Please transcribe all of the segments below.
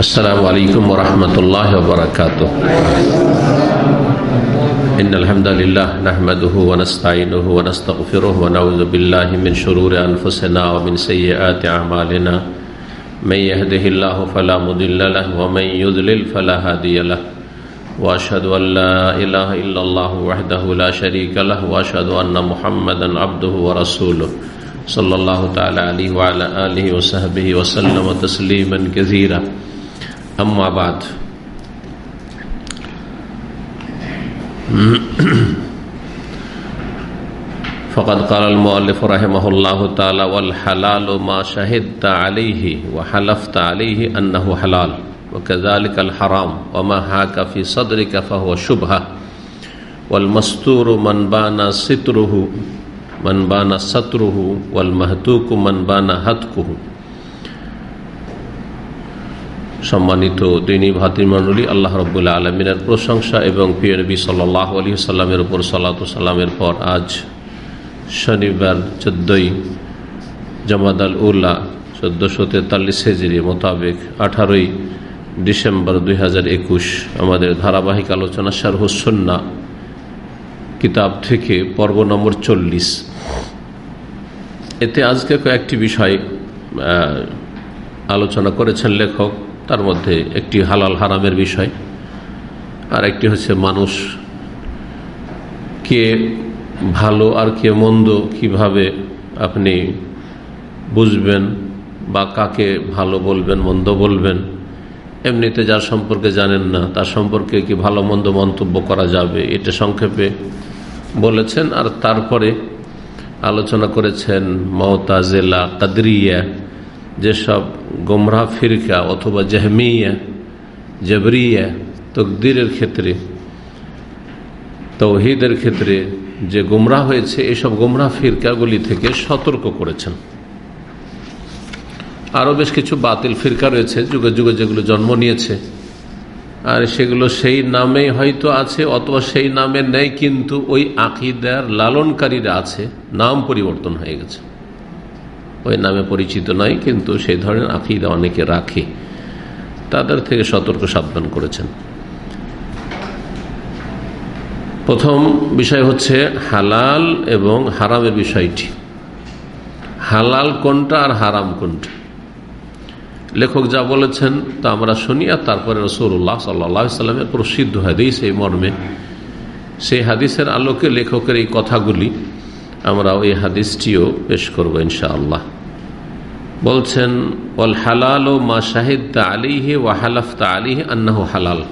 السلام علیکم ورحمت اللہ وبرکاتہ۔ ان الحمدللہ نحمده ونستعینه ونستغفره ونعوذ باللہ من شرور انفسنا ومن سیئات عمالنا من يهده الله فلا مدل له ومن يذلل فلا هادی له۔ واشهد ان لا اله الا الله وحده لا شريك له واشهد ان محمدا عبده ورسوله صلی اللہ تعالی علیہ وعلی آلہ وصحبہ وسلم تسلیما کثیرا۔ أما بعد. فقد قال المؤلف رحمه الله تعالى والحلال ما شهدت عليه وحلفت عليه أنه حلال وكذلك الحرام وما هاك في صدرك فهو شبهة. والمستور من بان ستره من بان ستره والمهتوك من بان هتكه. সম্মানিত দৈনিক ভাতৃমণ্ডলী, আল্লাহ রব্বুল্লাহ আলমিনের প্রশংসা এবং প্রিয় নবী সাল্লাহ আলী সাল্লামের উপর সাল্লাত সাল্লামের পর আজ শনিবার চোদ্দই জামাদ আল উল্লাহ চোদ্দোশো তেতাল্লিশ হেজিরি মোতাবেক আঠারোই ডিসেম্বর দুই হাজার একুশ আমাদের ধারাবাহিক আলোচনা শারহুসন্না কিতাব থেকে পর্ব নম্বর চল্লিশ। এতে আজকে কয়েকটি বিষয় আলোচনা করেছেন লেখক। তার মধ্যে একটি হালাল হারামের বিষয়, আর একটি হচ্ছে মানুষ কে ভালো আর কে মন্দ কীভাবে আপনি বুঝবেন বা কাকে ভালো বলবেন, মন্দ বলবেন, এমনিতে যার সম্পর্কে জানেন না, তার সম্পর্কে কি ভালো মন্দ মন্তব্য করা যাবে, এটা সংক্ষেপে বলেছেন। আর তারপরে আলোচনা করেছেন মহতাজেলা কাদরিয়া। যেসব গোমরা ফিরকা অথবা জাহমিয়া, জবরিয়া তকদিরের ক্ষেত্রে তৌহিদের ক্ষেত্রে যে গুমরা হয়েছে, এসব গুমরা ফিরকাগুলি থেকে সতর্ক করেছেন। আরও বেশ কিছু বাতিল ফিরকা রয়েছে, যুগে যুগে যেগুলো জন্ম নিয়েছে। আর সেগুলো সেই নামেই হয়তো আছে, অথবা সেই নামে নেই, কিন্তু ওই আকিদার লালনকারীরা আছে, নাম পরিবর্তন হয়ে গেছে। ওই নামে পরিচিত নয়, কিন্তু সেই ধরনের আকিদা অনেকে রাখে। তাদের থেকে সতর্ক সাবধান করেছেন। প্রথম বিষয় হচ্ছে হালাল এবং হারামের বিষয়টি। হালাল কোনটা আর হারাম কোনটা? লেখক যা বলেছেন তা আমরা শুনি আর তারপরে রসুল্লাহ সাল্লা সাল্লামের প্রসিদ্ধ হাদিস এই মর্মে। সেই হাদিসের আলোকে লেখকের এই কথাগুলি আমরা ওই হাদিসটিও পেশ করব ইনশাআল্লাহ। বলছেন ওল হালাল ও মা শাহিদ আলিহে ও হালাফতা আলিহে আন্নাহ হালাল।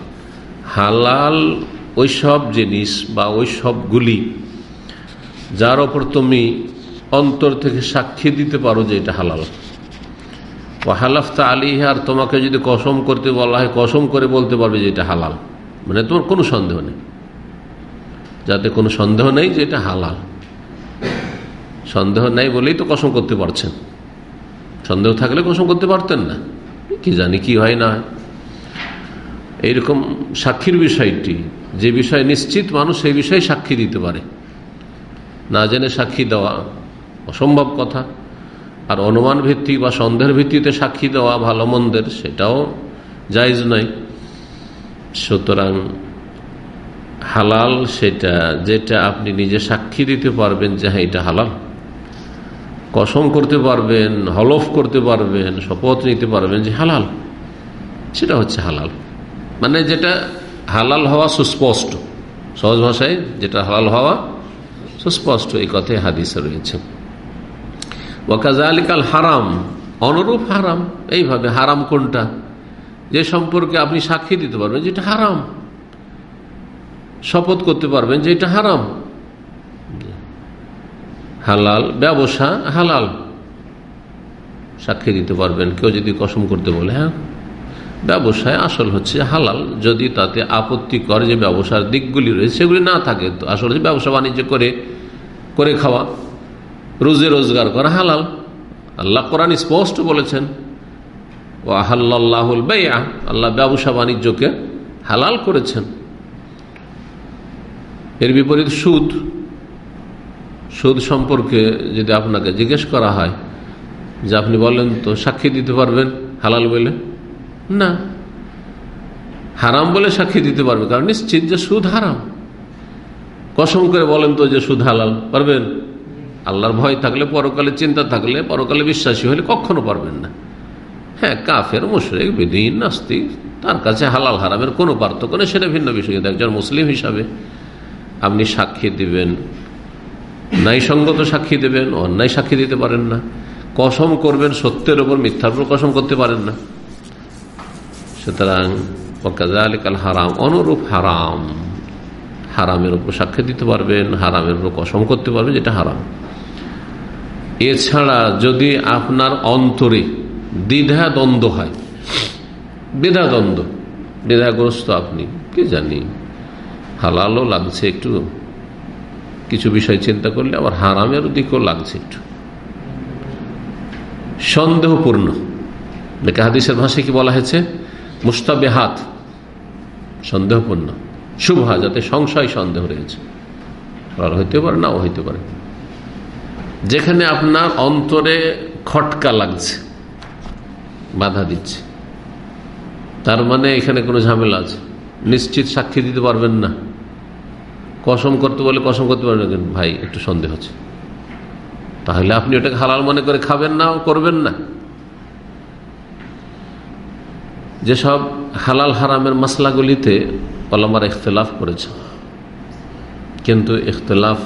হালাল ওই সব জিনিস বা ওই সবগুলি যার ওপর তুমি অন্তর থেকে সাক্ষী দিতে পারো যে এটা হালাল। ও হালাফতা আলিহে আর তোমাকে যদি কসম করতে বলা হয় কসম করে বলতে পারবে যে এটা হালাল মানে তোমার কোনো সন্দেহ নেই। যাতে কোনো সন্দেহ নেই যে এটা হালাল। সন্দেহ নেই বলেই তো কসম করতে পারছেন। সন্দেহ থাকলে কসম করতে পারতেন না। কি জানি কি হয় না এইরকম সাক্ষীর বিষয়টি, যে বিষয় নিশ্চিত মানুষ সেই বিষয়ে সাক্ষী দিতে পারে। না জেনে সাক্ষী দেওয়া অসম্ভব কথা। আর অনুমান ভিত্তিক বা সন্দেহের ভিত্তিতে সাক্ষী দেওয়া ভালো মন্দের সেটাও জায়জ নয়। সুতরাং হালাল সেটা, যেটা আপনি নিজে সাক্ষী দিতে পারবেন যে হ্যাঁ এটা হালাল। কসম করতে পারবেন, হলফ করতে পারবেন, শপথ নিতে পারবেন যে হালাল। সেটা হচ্ছে হালাল। মানে যেটা হালাল হওয়া সুস্পষ্ট। সহজ ভাষায় যেটা হালাল হওয়া সুস্পষ্ট, এই কথায় হাদিসে রয়েছে। ওয়াকাজা আলিকাল হারাম, অনুরূপ হারাম। এইভাবে হারাম কোনটা? যে সম্পর্কে আপনি সাক্ষী দিতে পারবেন যেটা হারাম। শপথ করতে পারবেন যে এটা হারাম। হালাল, ব্যবসা হালাল। সাক্ষী দিতে পারবেন, কেউ যদি কসম করতে বলে হ্যাঁ। ব্যবসায় আসল হচ্ছে হালাল, যদি তাতে আপত্তিকর যে ব্যবসার দিকগুলি রয়েছে, সেগুলি না থাকে, তো আসল হচ্ছে ব্যবসা বাণিজ্য করে করে খাওয়া, রোজে রোজগার করা হালাল। আল্লাহ কোরআন স্পষ্ট বলেছেন ও আহাল্লাহুল বেয়া আল্লাহ ব্যবসা বাণিজ্যকে হালাল করেছেন। এর বিপরীত সুদ সুদ সম্পর্কে যদি আপনাকে জিজ্ঞেস করা হয়, যে আপনি বলেন তো সাক্ষী দিতে পারবেন, হালাল বলে? না। হারাম বলে সাক্ষী দিতে পারবে, কারণ নিশ্চিত যে সুদ হারাম। কসম করে বলেন তো যে সুদ হালাল, পারবেন? আল্লাহর ভয় থাকলে, পরকালে চিন্তা থাকলে, পরকালে বিশ্বাসী হলে কখনো পারবেন না। হ্যাঁ কাফের, মুশরেক, বিদিন, নাস্তিক, তার কাছে হালাল, হারামের কোনো পার্থক্য নেই, সেটা ভিন্ন বিষয়। কিন্তু একজন মুসলিম হিসাবে আপনি সাক্ষী দিবেন। ন্যায়সঙ্গত সাক্ষী দেবেন, অন্যায় সাক্ষী দিতে পারেন না। কসম করবেন, সত্যের ওপর মিথ্যার উপর কসম করতে পারেন না। সুতরাং হারাম, অনুরূপ হারাম। হারামের উপর সাক্ষী দিতে পারবেন, হারামের উপর কসম করতে পারবেন, যেটা হারাম। এছাড়া যদি আপনার অন্তরে দ্বিধা দ্বন্দ্ব হয়, দ্বিধা দ্বন্দ্ব, দ্বিধাগ্রস্ত আপনি, কি জানি, হালালও লাগছে একটু। কিছু বিষয় চিন্তা করলে আবার হারামের দিকেও লাগছে একটু। সন্দেহপূর্ণ। দেখে হাদিসের ভাষায় কি বলা হয়েছে? মুস্তাবে হাত সন্দেহপূর্ণ। শুভা, যাতে সংশয় সন্দেহ রয়েছে। হইতে পারে নাও হইতে পারে। যেখানে আপনার অন্তরে খটকা লাগছে, বাধা দিচ্ছে। তার মানে এখানে কোনো ঝামেলা আছে। নিশ্চিত সাক্ষী দিতে পারবেন না। কসম করতে বলে কসম করতে পারবেন ভাই, একটু সন্দেহ আছে। তাহলে আপনি ওটাকে হালাল মনে করে খাবেন না, করবেন না। যেসব হালাল হারামের মশলাগুলিতে পলামার ইখতলাফ করেছে কিন্তু ইখতলাফ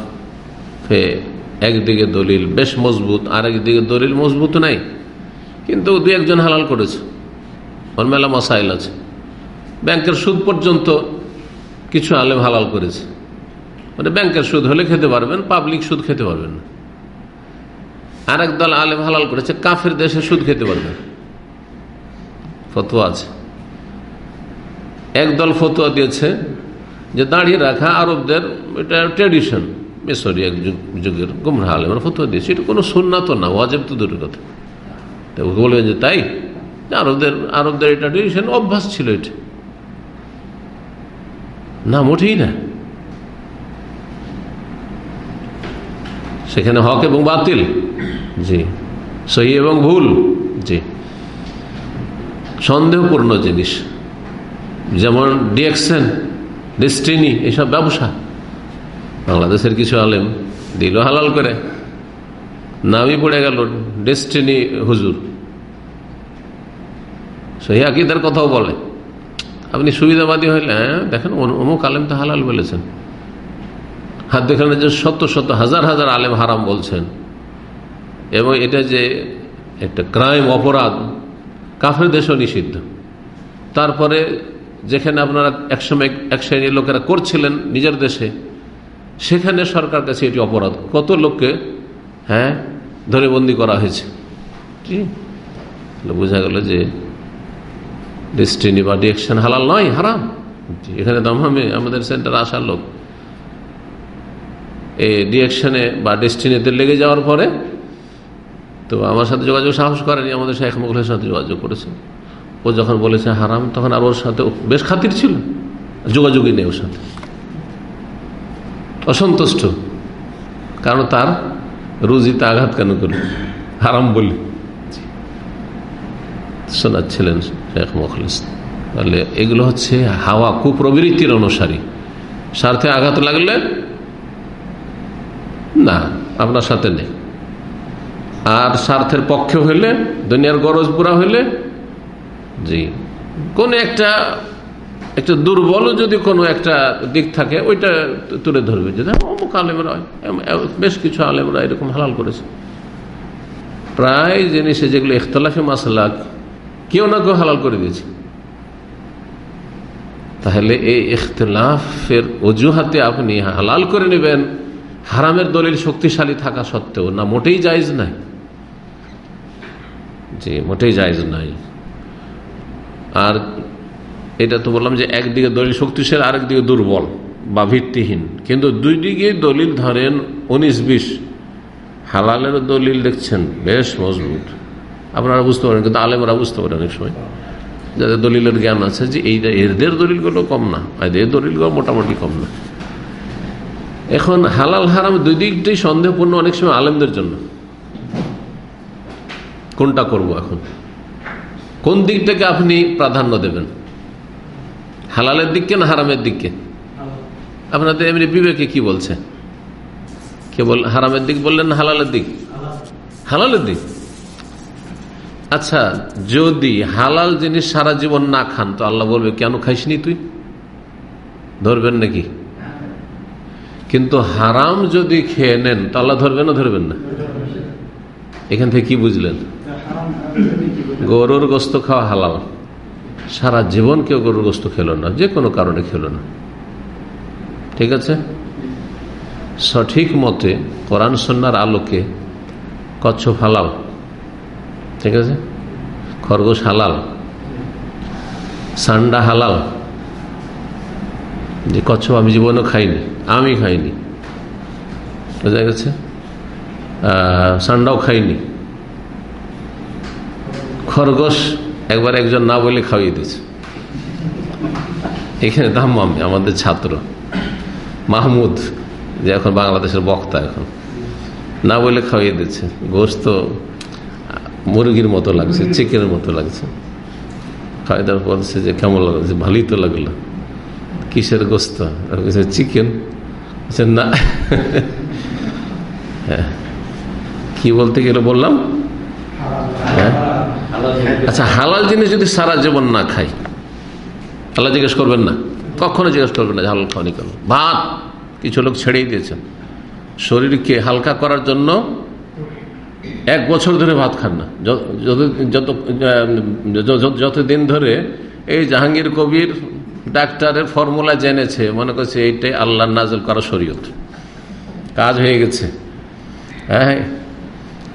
একদিকে দলিল বেশ মজবুত আর একদিকে দলিল মজবুত নাই, কিন্তু দু একজন হালাল করেছে। ওর মেলা মশাইল আছে। ব্যাংকের সুদ পর্যন্ত কিছু আলেম হালাল করেছে। মানে ব্যাংকের সুদ হলে খেতে পারবেন, পাবলিক সুদ খেতে পারবেন। না আর দল আলেম হালাল করেছে, কাফের দেশে সুদ খেতে পারবেন। ফতোয়া আছে। একদল ফতোয়া দিয়েছে যে দাঁড়িয়ে রাখা আরবদের, এটা ট্রেডিশন মেসরি এক যুগের গুমরা আলেমের ফতোয়া দিয়েছে। এটা কোনো সুন্নাত না, ওয়াজেব তো দূরের কথা। তো বলবেন যে, তাই? আরবদের আরবদের এটা ট্রেডিশন অভ্যাস ছিল এটা। না মোটেই না। সেখানে হক এবং বাতিল। জি। সহি এবং ভুল। জি। সন্দেহপূর্ণ জিনিস। যেমন ডিএক্সেন ডেস্টিনি, এসব ব্যবসা। বাংলাদেশের কিছু আলেম দিল হালাল করে। নামই পড়ে গেল ডেস্টিনি হুজুর। সহি আকিদার কথাও বলে। আপনি সুবিধাবাদী হইলে হ্যাঁ দেখেন অমুক আলেম তো হালাল বলেছেন। দেখানে যে শত শত, হাজার হাজার আলেম হারাম বলছেন। এবং এটা যে একটা ক্রাইম অপরাধ, কাফের দেশও নিষিদ্ধ। তারপরে যেখানে আপনারা একসময় এক শ্রেণির লোকেরা করছিলেন নিজের দেশে, সেখানে সরকার কাছে এটি অপরাধ। কত লোককে হ্যাঁ ধরে বন্দি করা হয়েছে। বোঝা গেল যে ডেস্টিনি বা ডিরেকশন হালাল নয়, হারাম। এখানে দমহামে আমাদের সেন্টার আসার লোক। ডিরেকশনে বা ডেস্টিনিতে লেগে যাওয়ার পরে তো আমার সাথে যোগাযোগ, সাহস করেনি। আমাদের শেখ মুঘলের সাথে যোগাযোগ করেছে। ও যখন বলেছে হারাম, তখন আর ওর সাথে বেশ খাতির ছিল। যোগাযোগই নেই ওর সাথে। অসন্তুষ্ট। কারণ তার রুজিতে আঘাত কেন করল? হারাম বলি। শোনাচ্ছিলেন শেখ মুখলিস তাহলে এগুলো হচ্ছে হাওয়া কুপ্রবৃত্তির অনুসারী। স্বার্থে আঘাত লাগলে না, আপনার সাথে নেই। আর স্বার্থের পক্ষে হইলে, দুনিয়ার গরজ পুরা হইলে, জি, কোন একটা একটা দুর্বল যদি কোনো একটা দিক থাকে, ওইটা তুলে ধরবে। যে অমুক আলেমরা বেশ কিছু আলেমরা এরকম হালাল করেছে। প্রায় জিনিসে যেগুলো ইখতলাফি মাসালা কেউ না কেউ হালাল করে দিয়েছে। তাহলে এই ইখতলাফের অজুহাতে আপনি হালাল করে নেবেন। হারামের দলিল শক্তিশালী থাকা সত্ত্বেও, না মোটেই জায়জ নাই? জি, মোটেই জায়জ নাই। আর এটা তো বললাম যে একদিকে দলিল শক্তিশালী আরেক দিকে দুর্বল বা ভিত্তিহীন। কিন্তু দুই দিকে দলিল ধরেন উনিশ বিশ হালালের দলিল দেখছেন, বেশ মজবুত। আপনারা বুঝতে পারেন, কিন্তু আলেমরা বুঝতে পারেন অনেক সময়। যাদের দলিলের জ্ঞান আছে যে এই এদের দলিলগুলো কম না এদের দলিলগুলো মোটামুটি কম না। এখন হালাল হারাম দুই দিকটাই সন্দেহপূর্ণ অনেক সময় আলেমদের জন্য। কোনটা করব এখন? কোন দিকটাকে আপনি প্রাধান্য দেবেন? হালালের দিককে না হারামের দিককে? আপনাদের এমনি বিবেকে কি বলছে? কে বল হারামের দিক বললেন না হালালের দিক? হালালের দিক? আচ্ছা যদি হালাল জিনিস সারা জীবন না খান, তো আল্লাহ বলবে, কেন খাইসনি তুই? ধরবেন নাকি? কিন্তু হারাম যদি খেয়ে নেন, তো আল্লাহ ধরবেন না ধরবেন না? এখান থেকে কি বুঝলেন? গরুর গোস্ত খাওয়া হালাল। সারা জীবন কেউ গরুর গোস্ত খেলো না, যে কোনো কারণে খেলো না। ঠিক আছে? সঠিক মতে কোরআন সন্ন্যার আলোকে কচ্ছপ হালাল। ঠিক আছে? খরগোশ হালাল। সান্ডা হালাল। যে কচ্ছপ আমি জীবনও খাইনি, আমি খাইনি। বোঝা গেছে? সান্ডাও খাইনি। খরগোশ একবার একজন না বলে খাওয়িয়ে দিয়েছে। এখানে দাম আমি, আমাদের ছাত্র। মাহমুদ, যে এখন বাংলাদেশের বক্তা এখন। না বলে খাওয়িয়ে দিচ্ছে গোস্ত মুরগির মতো লাগছে, চিকেনের মতো লাগছে। খাওয়াই দেওয়ার বলছে যে কেমন লাগছে ভালোই তো লাগল। কিসের গোস্ত? চিকেন না। হ্যাঁ। কি বলতে গেলে বললাম? হ্যাঁ। আচ্ছা হালাল জিনিস যদি সারা জীবন না খাই, আল্লাহ জিজ্ঞেস করবেন না? কখনো জিজ্ঞেস করবেন না হালাল খাওয়ানি কেন? ভাত, কিছু লোক ছেড়েই দিয়েছেন। শরীরকে হালকা করার জন্য এক বছর ধরে ভাত খান না। যত যতদিন ধরে এই জাহাঙ্গীর কবির ডাক্তারের ফর্মুলা জেনেছে, মনে করছে এইটাই আল্লাহ নাজল করা শরীয়ত। কাজ হয়ে গেছে। হ্যাঁ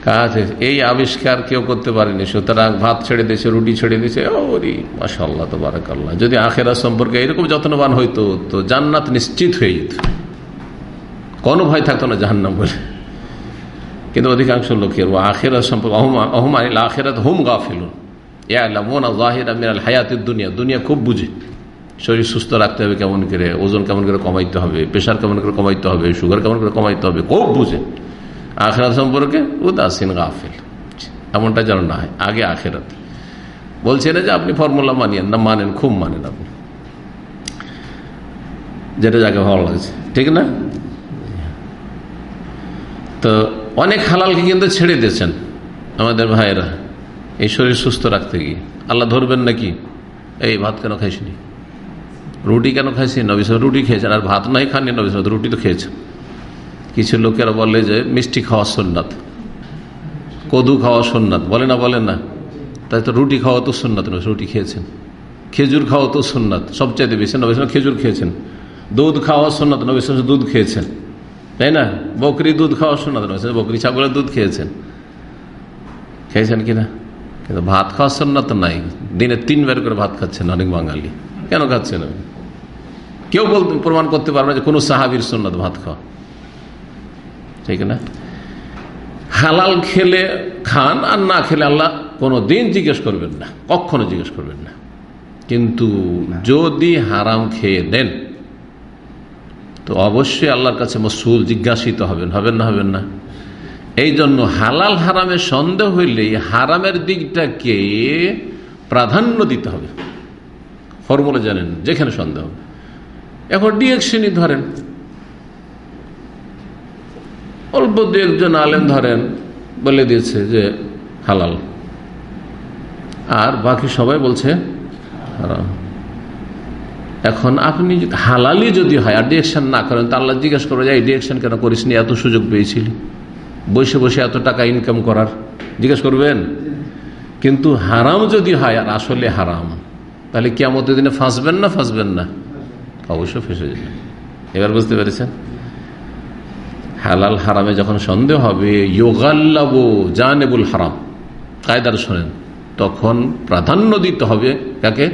কাজ এই আবিষ্কার কেউ করতে পারেনি। সুতরাং ভাত ছেড়ে দিয়েছে, রুটি ছেড়ে দিয়েছে, ওরি মাসাল্লাহ তো বারাকাল্লাহ যদি আখেরা সম্পর্কে এরকম যত্নবান হইতো, তো জান্নাত নিশ্চিত হয়ে যেত। কোনো ভয় থাকতো না জাহান্নাম বলে। কিন্তু অধিকাংশ লোকের আখেরা সম্পর্কে অহমান আখেরাত হোম গা ফেলুন ইয়াহির হায়াতের দুনিয়া। দুনিয়া খুব বুঝে। শরীর সুস্থ রাখতে হবে কেমন করে, ওজন কেমন করে কমাইতে হবে প্রেশার কেমন করে কমাইতে হবে সুগার কেমন করে কমাইতে হবে, খুব বুঝে আখেরাত সম্পর্কে উদাসীন গাফেল। এমনটা যেন না হয়, আগে আখেরাত। বলছে না যে আপনি ফর্মুলা মানিয়েন না, মানেন, খুব মানেন আপনি। যেটা যাকে ভালো লাগছে, ঠিক না? তো অনেক হালালকে কিন্তু ছেড়ে দিয়েছেন আমাদের ভাইয়েরা, এই শরীর সুস্থ রাখতে গিয়ে। আল্লাহ ধরবেন নাকি? এই ভাত কেন খাইসনি? রুটি কেন খাইছি? নবী রুটি খেয়েছেন। আর ভাত নাই খাননি নবী রুটি তো খেয়েছেন। কিছু লোকেরা বলে যে, মিষ্টি খাওয়া সোননাথ কদু খাওয়া সোননাথ বলে না বলে না। তাই তো রুটি খাওয়া তো সোননাথ রুটি খেয়েছেন। খেজুর খাওয়া তো সোননাথ সবচাইতে বেশি নবী খেজুর খেয়েছেন। দুধ খাওয়া সোননাথ নবী দুধ খেয়েছেন। তাই না? বকরি দুধ খাওয়া সোননাথ নবী বকরি ছাগলের দুধ খেয়েছেন। খেয়েছেন কিনা? কিন্তু ভাত খাওয়া সোননাথ নাই। দিনে তিনবার করে ভাত খাচ্ছেন অনেক বাঙালি। কেন খাচ্ছেন কেউ বলতে প্রমাণ করতে পারবে না যে কোনো সাহাবির সোননাথ ভাত খাওয়া। ঠিক না? হালাল খেলে খান আর না খেলে আল্লাহ কোনো দিন জিজ্ঞেস করবেন না কখনো জিজ্ঞেস করবেন না। কিন্তু যদি হারাম খেয়ে নেন তো অবশ্যই আল্লাহর কাছে মসুল জিজ্ঞাসিত হবেন হবেন না হবেন না। এই জন্য হালাল হারামের সন্দেহ হইলেই হারামের দিকটাকে প্রাধান্য দিতে হবে। ফর্মুলা জানেন, যেখানে সন্দেহ। এখন ডিএকশনই ধরেন, অল্প দু একজন আলেম ধরেন, বলে দিয়েছে যে হালাল। আর বাকি সবাই বলছে এখন আপনি হালালি যদি হয়, আর ডিরেকশন না করেন, তা আল্লাহ জিজ্ঞেস করব যে, এই ডিরেকশন কেন করিস নি এত সুযোগ পেয়েছিলি। বসে বসে এত টাকা ইনকাম করার। জিজ্ঞেস করবেন? কিন্তু হারাম যদি হয়, আর আসলে হারাম। তাহলে কেমন দিনে ফাঁসবেন না ফাঁসবেন না? অবশ্যই ফেসে যাবেন। এবার বুঝতে পেরেছেন? হালাল হারামে যখন সন্দেহ হবে ইয়োগাল্লাবো জানেবুল হারাম। কায়দার শোনেন, তখন প্রাধান্য দিতে হবে কাকে?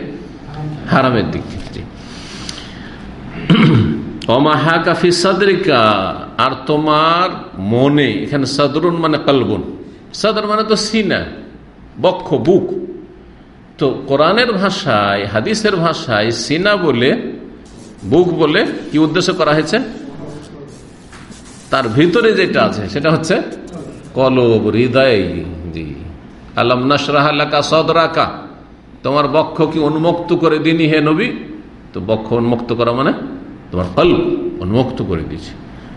হারামের দিক অমাহা কাফি সাদরিকা, আর তোমার মনে, এখানে সাদরুন মানে কালবন। সাদর মানে তো সিনা, বক্ষ, বুক। তো কোরআনের ভাষায়, হাদিসের ভাষায় সিনা বলে, বুক বলে কি উদ্দেশ্য করা হয়েছে? তার ভিতরে যেটা আছে, সেটা হচ্ছে কলব, হৃদয়, জি। আলম নাসরাহা সদরাকা। তোমার বক্ষ কি উন্মুক্ত করে দিনই হে নবী। তো বক্ষ উন্মুক্ত করা মানে তোমার কল উন্মুক্ত করে দিয়েছি।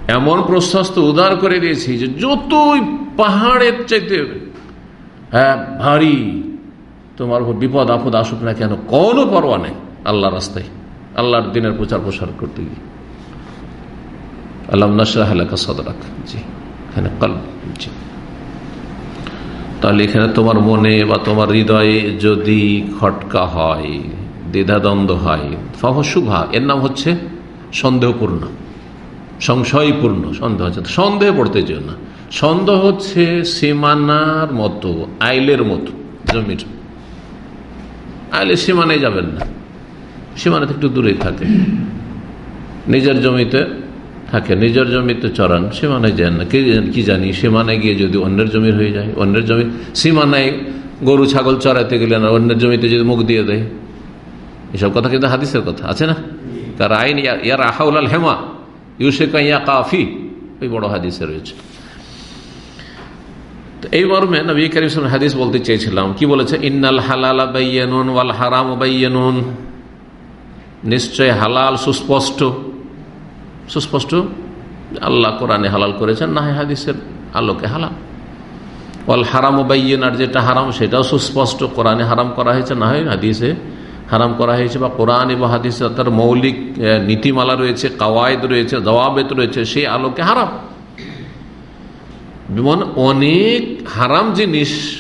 এমন প্রশস্ত উদার করে দিয়েছি যে যতই পাহাড়ের চাইতে হ্যাঁ ভারী তোমার বিপদ, আপদ আসুক না কেন, কোনো পরোয়া নেই আল্লাহ রাস্তায়। আল্লাহর দিনের প্রচার প্রসার করতে গিয়ে। আল্লাহ নাসরাহ এলাকা সদরাক। জি, এখানে কল জি। তাহলে এখানে তোমার মনে বা তোমার হৃদয়ে যদি খটকা হয়, দ্বিধাদ্বন্দ্ব হয় ফহশুভা এর নাম হচ্ছে সন্দেহপূর্ণ, সংশয়পূর্ণ সন্দেহ হচ্ছে সন্দেহ পড়তে যেও না। সন্দেহ হচ্ছে সীমানার মতো, আইলের মতো, জমির। আইলে সীমানায় যাবেন না। সীমানা একটু দূরেই থাকে। নিজের জমিতে থাকে, নিজের জমিতে চড়ান সীমানায় যান না। কে কি জানি, সীমানায় গিয়ে যদি অন্যের জমির হয়ে যায়, অন্যের জমি, সীমানায় গরু, ছাগল চড়াইতে গেলে না, অন্যের জমিতে যদি মুখ দিয়ে দেয়। এসব কথা কিন্তু হাদিসের কথা, আছে না? কার আইন, ইয়ার আহাউল হেমা, ইউসেক ইয়া কাফি ওই বড় হাদিসে রয়েছে। এই মর্মে নবী করিম হাদিস বলতে চেয়েছিলাম। কি বলেছে? ইন্নাল হালাল বাইয়ানুন ওয়াল হারাম বাইয়ানুন নিশ্চয় হালাল, সুস্পষ্ট। সুস্পষ্ট? আল্লাহ কোরআনে হালাল করেছেন, না হাদিসের আলোকে হালাল। ওয়াল হারাম বাইয়েন আর যেটা হারাম সেটাও সুস্পষ্ট। কোরআনে হারাম করা হয়েছে, না হয় হাদিসে হারাম করা হয়েছে, বা কোরআন এবং হাদিসে তার মৌলিক নীতিমালা রয়েছে, কাওয়ায়দ রয়েছে জবাবেত রয়েছে, সেই আলোকে হারাম। যেমন অনেক হারাম জিনিস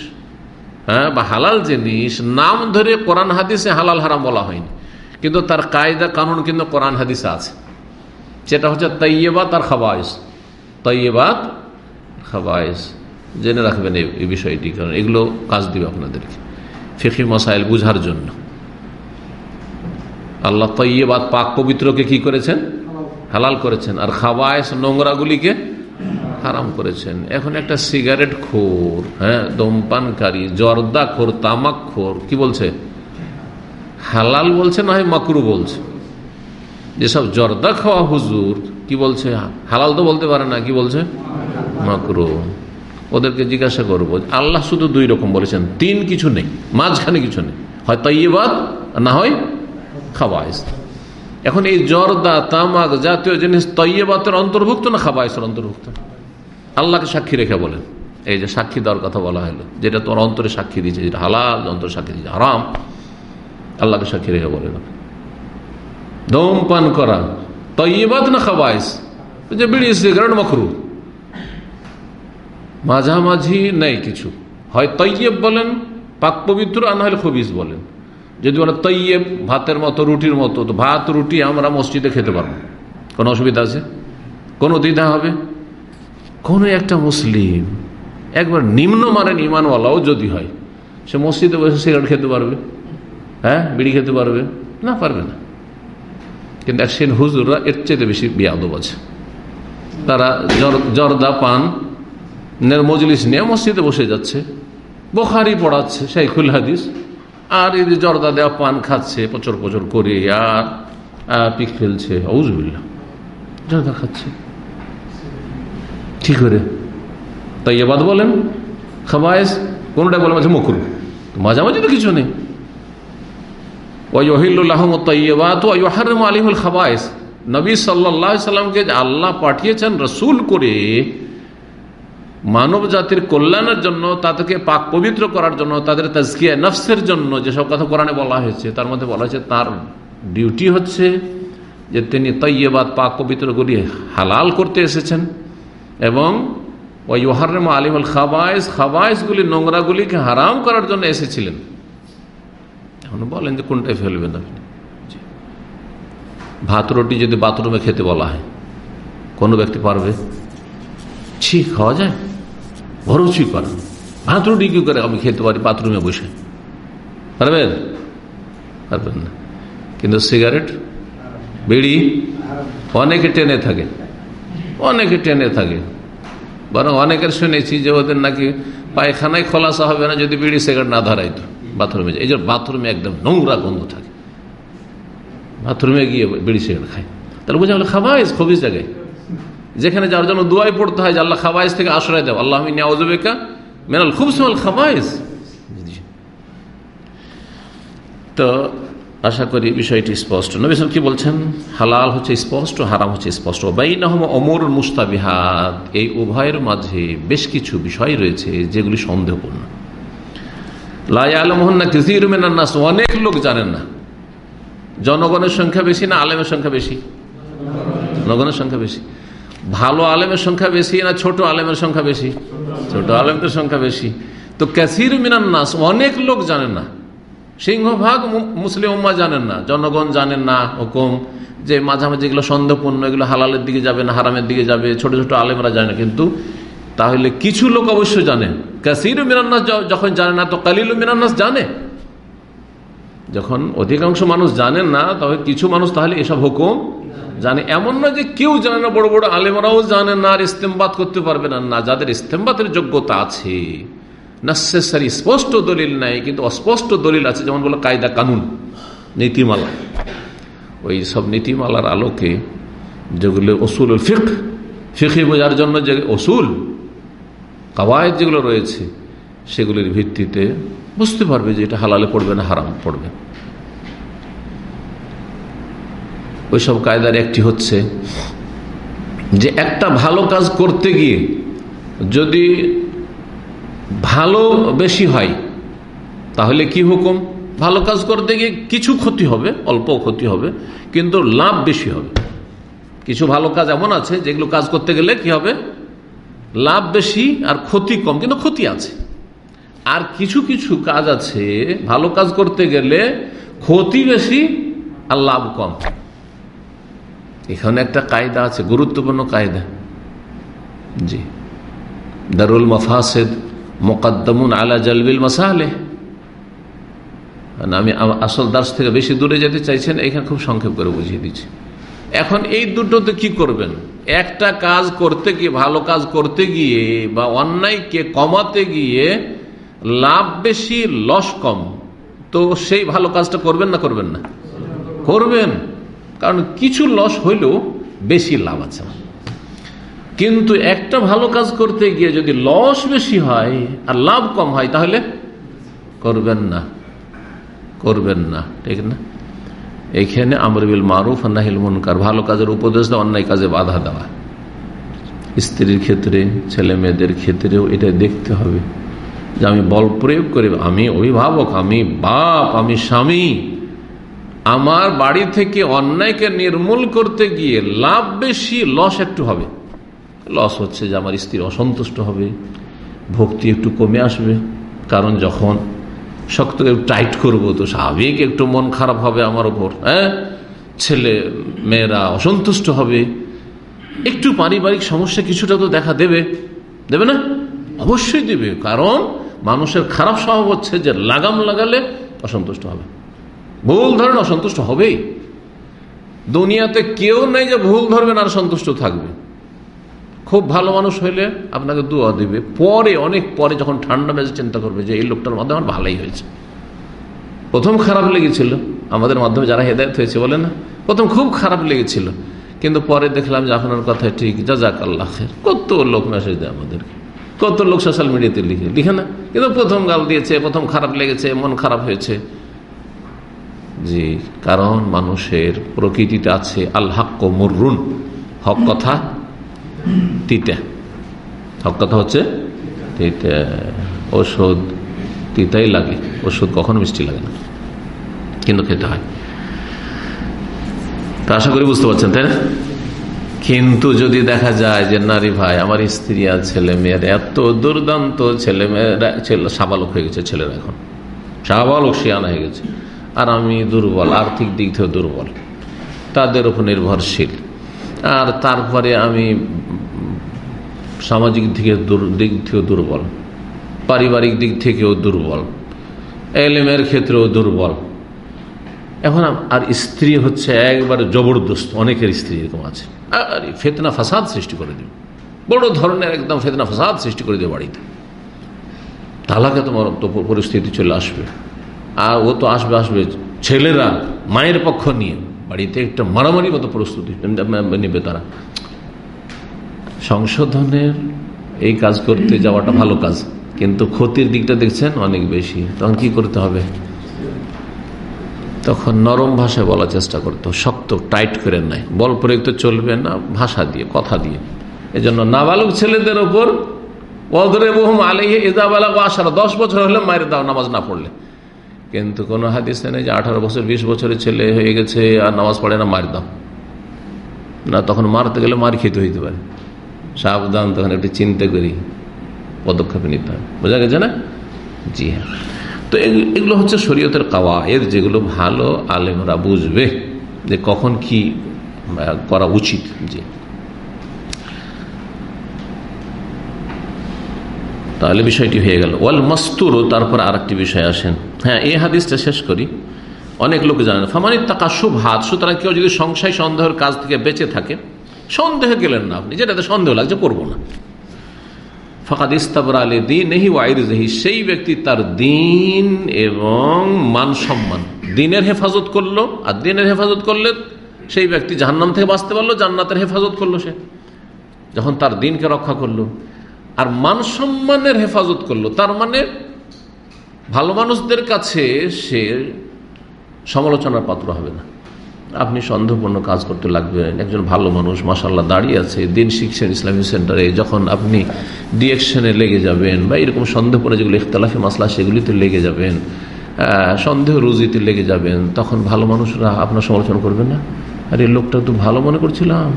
হ্যাঁ বা হালাল জিনিস, নাম ধরে কোরআন হাদিসে হালাল হারাম বলা হয়নি। কিন্তু তার কায়দা কানুন কিন্তু কোরআন হাদিসে আছে। যেটা হচ্ছে তৈবাত আর খাবায়স। তৈবাত খাবায়স। জেনে রাখবেন এই বিষয়টি, কারণ এগুলো কাজ দিবে আপনাদেরকে। ফিকি মসাইল বুঝার জন্য। আল্লাহ তৈবাত পাক পবিত্রকে কি করেছেন? হালাল করেছেন। আর খাবায়স নোংরাগুলিকে হারাম করেছেন। এখন একটা সিগারেট খোর হ্যাঁ দমপানকারী জর্দা খোর তামাক খোর কি বলছে? হালাল বলছে না হয় মাকরু বলছে? যেসব জর্দা খাওয়া হুজুর, কি বলছে? হালাল তো বলতে পারে না, কি বলছে? মাকরু। ওদেরকে জিজ্ঞাসা করব, আল্লাহ শুধু দুই রকম বলেছেন, তিন কিছু নেই, মাঝখানে কিছু নেই, হয় তৈবাদ না হয় খাওয়াইস এখন এই জর্দা, তামাক জাতীয় জিনিস তৈবাতের অন্তর্ভুক্ত না খাওয়াইসের অন্তর্ভুক্ত? আল্লাহকে সাক্ষী রেখে বলেন, এই যে সাক্ষী দেওয়ার কথা বলা হলো, যেটা তোর অন্তরে সাক্ষী দিয়েছে, যেটা হালাল অন্তরে সাক্ষী দিয়েছে, হারাম, আল্লাহকে সাক্ষী রেখে বলেন। দম পান করা তৈবাদ না খাওয়াইস যে বিড়ি, সিগারেট, মখরু। মাঝামাঝি নেই কিছু। হয় তৈয়েব বলেন, পাক পবিত্র, আর না হলে খবিস বলেন। যদি বলে তৈয়েব, ভাতের মতো, রুটির মতো, তো ভাত, রুটি আমরা মসজিদে খেতে পারব। কোনো অসুবিধা আছে? কোনো দ্বিধা হবে? কোনো একটা মুসলিম। একবার নিম্ন মানের ইমানওয়ালাও যদি হয়, সে মসজিদে বসে সিগারেট খেতে পারবে। হ্যাঁ? বিড়ি খেতে পারবে। না পারবে না। কিন্তু এক সেন হুজুররা এর চেয়ে বেশি বিয়াদব আছে। তারা জর্দা পান মজলিস নিয়ে মসজিদে বসে যাচ্ছে। বোখারি পড়াচ্ছে, শাইখুল হাদিস। আর এই যে জর্দা দেওয়া পান খাচ্ছে, পচর পচর করে, আর পিক ফেলছে অউজবিল্লা জর্দা খাচ্ছে। ঠিক করে তাই এবাদ বলেন খাবায়স কোনটা বলে মাঝে মকুর। মাঝামাঝি তো কিছু নেই। খাবায়স। নবী সাল্লামকে আল্লাহ পাঠিয়েছেন, রসুল করে মানব জাতির কল্যাণের জন্য, তাদেরকে পাক পবিত্র করার জন্য, তাদের জন্য যেসব কথা বলা হয়েছে, তার মধ্যে বলা হয়েছে, তার ডিউটি হচ্ছে যে তিনি তৈবাদ পাক পবিত্র পবিত্রগুলি হালাল করতে এসেছেন। এবং ওই ওহারমা আলিমুল খাবায়স, খাবায়সগুলি নোংরাগুলিকে হারাম করার জন্য এসেছিলেন। এখন বলেন যে কোনটাই ফেলবেন আপনি? ভাত, রুটি যদি বাথরুমে খেতে বলা হয়, কোনো ব্যক্তি পারবে? ছি, খাওয়া যায়? ভরুচি করা ভাত, রুটি কি করে? আমি খেতে পারি বাথরুমে বসে। পারবেন? পারবেন না। কিন্তু সিগারেট, বিড়ি, অনেকে টেনে থাকে। অনেকে টেনে থাকে। বরং অনেকের শুনেছি যে ওদের নাকি পায়খানায় খোলাসা হবে না যদি বিড়ি সিগারেট না ধরাইতো বাথরুমে এই যে বাথরুমে একদম নোংরা গন্ধ থাকে। বাথরুমে গিয়ে বিড়ি সিগারেট খায়। তাহলে বোঝা গেল খাবাইস খবিস জায়গায়। যেখানে যাওয়ার জন্য দুয়াই পড়তে হয় যে আল্লাহ খাবাইস থেকে আশ্রয় দেব আল্লাহ নিয়াউজবেকা মেনাল খুব সমাল খাবাইস তো আশা করি বিষয়টি স্পষ্ট। নবিসাম কি বলছেন? হালাল হচ্ছে স্পষ্ট, হারাম হচ্ছে স্পষ্ট। বাইনাহম অমর মুস্তাবিহাত। এই উভয়ের মাঝে বেশ কিছু বিষয় রয়েছে যেগুলি সন্দেহপূর্ণ। অনেক লোক জানেন না। জনগণের সংখ্যা বেশি না আলেমের সংখ্যা বেশি? জনগণের সংখ্যা বেশি। ভালো আলেমের সংখ্যা বেশি না ছোট আলেমের সংখ্যা বেশি? ছোট আলেমদের সংখ্যা বেশি। তো ক্যাসির মিনান্নাস অনেক লোক জানেন না। সিংহভাগ মুসলিম উম্মা জানেন না, জনগণ জানেন না হুকুম যে মাঝামাঝি এগুলো সন্দেহপূর্ণ, এগুলো হালালের দিকে যাবে না হারামের দিকে যাবে, ছোট ছোট আলেমরা জানে কিন্তু তাহলে কিছু লোক অবশ্যই জানে, কাসির মিনান্নাস যখন জানে না, তো কালিল মিনান্নাস জানে। যখন অধিকাংশ মানুষ জানেন না তবে কিছু মানুষ তাহলে এসব হুকুম জানে। এমন না যে কেউ জানে না, বড় বড় আলেমরাও জানে না আর ইস্তেমবাদ করতে পারবে না। না, যাদের ইস্তেমবাদের যোগ্যতা আছে নেসেসারি স্পষ্ট দলিল নাই, কিন্তু অস্পষ্ট দলিল আছে, যেমন বলো কায়দা কানুন, নীতিমালা। ওই সব নীতিমালার আলোকে যেগুলো অসুল ফিক ফিকি বোঝার জন্য যে অসুল কাওয়ায়দ যেগুলো রয়েছে, সেগুলির ভিত্তিতে বুঝতে পারবে যে এটা হালালে পড়বে না হারাম পড়বে। ওইসব কায়দার একটি হচ্ছে যে একটা ভালো কাজ করতে গিয়ে যদি ভালো বেশি হয়, তাহলে কি হুকুম? ভালো কাজ করতে গিয়ে কিছু ক্ষতি হবে, অল্প ক্ষতি হবে, কিন্তু লাভ বেশি হবে। কিছু ভালো কাজ এমন আছে, যেগুলো কাজ করতে গেলে কি হবে? লাভ বেশি আর ক্ষতি কম, কিন্তু ক্ষতি আছে। আর কিছু কিছু কাজ আছে, ভালো কাজ করতে গেলে ক্ষতি বেশি আর লাভ কম। এখানে একটা কায়দা আছে, গুরুত্বপূর্ণ কায়দা। জি। দারুল মফাসেদ মোকাদ্দমুন আলা জলবিল মাসালে। আমি আসল দাস থেকে বেশি দূরে যেতে চাইছেন, এখানে খুব সংক্ষেপ করে বুঝিয়ে দিচ্ছি। এখন এই দুটোতে কি করবেন? একটা কাজ করতে গিয়ে, ভালো কাজ করতে গিয়ে বা অন্যায়কে কমাতে গিয়ে লাভ বেশি, লস কম। তো সেই ভালো কাজটা করবেন না করবেন না? করবেন। কারণ কিছু লস হইলেও বেশি লাভ আছে। কিন্তু একটা ভালো কাজ করতে গিয়ে যদি লস বেশি হয় আর লাভ কম হয়, তাহলে করবেন না। করবেন না, ঠিক না? এইখানে আমরবিল মারুফ নাহিল মুনকার, ভালো কাজের উপদেশ দেওয়া, অন্যায় কাজে বাধা দেওয়া। স্ত্রীর ক্ষেত্রে, ছেলে মেয়েদের ক্ষেত্রেও এটা দেখতে হবে যে আমি বল প্রয়োগ করি, আমি অভিভাবক, আমি বাপ, আমি স্বামী। আমার বাড়ি থেকে অন্যায়কে নির্মূল করতে গিয়ে লাভ বেশি, লস একটু হবে। লস হচ্ছে যে আমার স্ত্রী অসন্তুষ্ট হবে, ভক্তি একটু কমে আসবে। কারণ যখন শক্ত টাইট করব তো স্বাভাবিক একটু মন খারাপ হবে আমার ওপর হ্যাঁ? ছেলে, মেয়েরা অসন্তুষ্ট হবে। একটু পারিবারিক সমস্যা কিছুটা তো দেখা দেবে। দেবে না? অবশ্যই দেবে। কারণ মানুষের খারাপ স্বভাব হচ্ছে যে লাগাম লাগালে অসন্তুষ্ট হবে। ভুল ধরেন অসন্তুষ্ট হবেই। দুনিয়াতে কেউ নেই যে ভুল ধরবেন আর সন্তুষ্ট থাকবে। খুব ভালো মানুষ হইলে আপনাকে দোয়া দিবে। পরে, অনেক পরে যখন ঠান্ডা মেজে চিন্তা করবে যে, এই লোকটার মাধ্যমে আমার ভালোই হয়েছে। প্রথম খারাপ লেগেছিল। আমাদের মাধ্যমে যারা হেদায়ত হয়েছে, বলে না? প্রথম খুব খারাপ লেগেছিল। কিন্তু পরে দেখলাম যে, আপনার কথা ঠিক। যা যাক আল্লাহ কত লোক মেসেজ দেয় আমাদেরকে। কত লোক সোশ্যাল মিডিয়াতে লিখে। লিখে না? কিন্তু প্রথম গাল দিয়েছে, প্রথম খারাপ লেগেছে, মন খারাপ হয়েছে। জি, কারণ মানুষের প্রকৃতিটা আছে আল হাক্ক হক কথা তিতা। হক কথা হচ্ছে তিতা। ওষুধ, তিতাই লাগে। ওষুধ কখনো মিষ্টি লাগে না। কিন্তু খেতে হয়। তা আশা করি বুঝতে পারছেন, তাই না? কিন্তু যদি দেখা যায় যে নারী ভাই, আমার স্ত্রী আর ছেলে মেয়ের এত দুর্দান্ত ছেলে মেয়েরা সাবালক হয়ে গেছে ছেলেরা এখন। সাবালক শিয়ানা হয়ে গেছে। আর আমি দুর্বল, আর্থিক দিক থেকে দুর্বল। তাদের উপর নির্ভরশীল। আর তারপরে আমি সামাজিক দিকে দিক থেকেও দুর্বল, পারিবারিক দিক থেকেও দুর্বল, এলেমের ক্ষেত্রেও দুর্বল। এখন আর স্ত্রী হচ্ছে একবার জবরদস্ত, অনেকের স্ত্রী এরকম আছে। আর ফেতনা ফাসাদ সৃষ্টি করে দেবে। বড় ধরনের একদম ফেতনা ফাসাদ সৃষ্টি করে দেবে বাড়িতে। তালাকে তোমার তো পরিস্থিতি চলে আসবে। আর ও তো আসবে আসবে ছেলেরা, মায়ের পক্ষ নিয়ে। বাড়িতে একটা মারামারি মতো প্রস্তুতি। নেবে তারা। সংশোধনের এই কাজ করতে যাওয়াটা ভালো কাজ। কিন্তু ক্ষতির দিকটা দেখছেন অনেক বেশি। তখন কি করতে হবে? তখন নরম ভাষায় বলার চেষ্টা করতো শক্ত, টাইট করে নেয়। বল প্রয়োগ তো চলবে না, ভাষা দিয়ে, কথা দিয়ে। এজন্য নাবালক ছেলেদের ওপর অদরে বহুম আলিয়ে ইদাবালা আসার দশ বছর হলে মায়ের দাও নামাজ না পড়লে। কিন্তু কোনো হাদিস নেই যে আঠারো বছর, বিশ বছরের ছেলে হয়ে গেছে আর নামাজ পড়ে না, মার দাও। না, তখন মারতে গেলে মার খেতে হইতে পারে। সাবধান, তখন একটু চিন্তা করি, পদক্ষেপ নিতে হবে বোঝা গেছে না? জি হ্যাঁ। তো এগুলো হচ্ছে শরীয়তের কাওয়ায়ের যেগুলো ভালো আলেমরা বুঝবে যে কখন কি করা উচিত। জি। তাহলে বিষয়টি হয়ে গেল। ওয়াল মস্তুরও তারপর আর একটি বিষয় আসেন। হ্যাঁ এই হাদিসটা শেষ করি। অনেক লোক জানেন ফামানির টাকা শুভ হাত সুতরাং কেউ যদি সংশয়, সন্দেহের কাজ থেকে বেঁচে থাকে, সন্দেহ গেলেন না আপনি, যেটাতে সন্দেহ লাগছে করব না। ফাকাদ ইস্তাবর আলী দিন এহি ওয়াইরহি সেই ব্যক্তি তার দিন এবং মান সম্মান, দিনের হেফাজত করল, আর দিনের হেফাজত করলে সেই ব্যক্তি জাহান্নাম থেকে বাঁচতে পারল, জান্নাতের হেফাজত করল সে। যখন তার দিনকে রক্ষা করল, আর মান সম্মানের হেফাজত করল, তার মানে ভালো মানুষদের কাছে সে সমালোচনার পাত্র হবে না। আপনি সন্দেহপূর্ণ কাজ করতে লাগবেন। একজন ভালো মানুষ মাসাল্লাহ দাঁড়িয়ে আছে, দিন শিখছেন ইসলামী সেন্টারে, যখন আপনি ডিএকশনে লেগে যাবেন বা এরকম সন্দেহপূর্ণ যেগুলো ইখতলাফি মাসলা, সেগুলিতে লেগে যাবেন সন্দেহ রুজিতে লেগে যাবেন, তখন ভালো মানুষরা আপনার সমালোচনা করবে না। আর এই লোকটা তো ভালো মনে করছিলাম।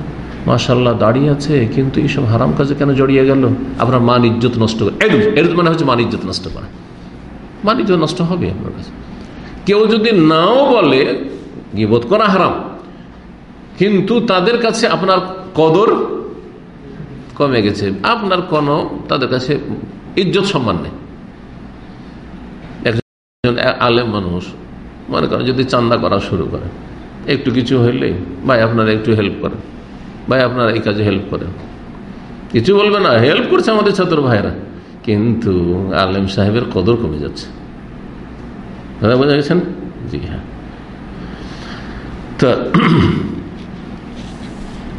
মাসাল্লাহ দাঁড়িয়ে আছে, কিন্তু এইসব হারাম কাজে কেন জড়িয়ে গেল? আপনার মান ইজ্জত নষ্ট করে, একদম, এর মানে হচ্ছে মান ইজ্জত নষ্ট করা। ইজ্জত নষ্ট হবে আপনার কাছে। কেউ যদি নাও বলে গিবোধ করা হারাম, কিন্তু তাদের কাছে আপনার কদর কমে গেছে, আপনার কোনো তাদের কাছে ইজ্জত সম্মান নেই। একজন আলেম মানুষ, মনে করেন যদি চান্দা করা শুরু করে, একটু কিছু হইলে ভাই আপনারা একটু হেল্প করেন, ভাই আপনারা এই কাজে হেল্প করেন। কিছু বলবে না হেল্প করছে আমাদের ছাত্র ভাইরা কিন্তু আলেম সাহেবের কদর কমে যাচ্ছে। দাদা বোঝা গেছেন জি হ্যাঁ। তা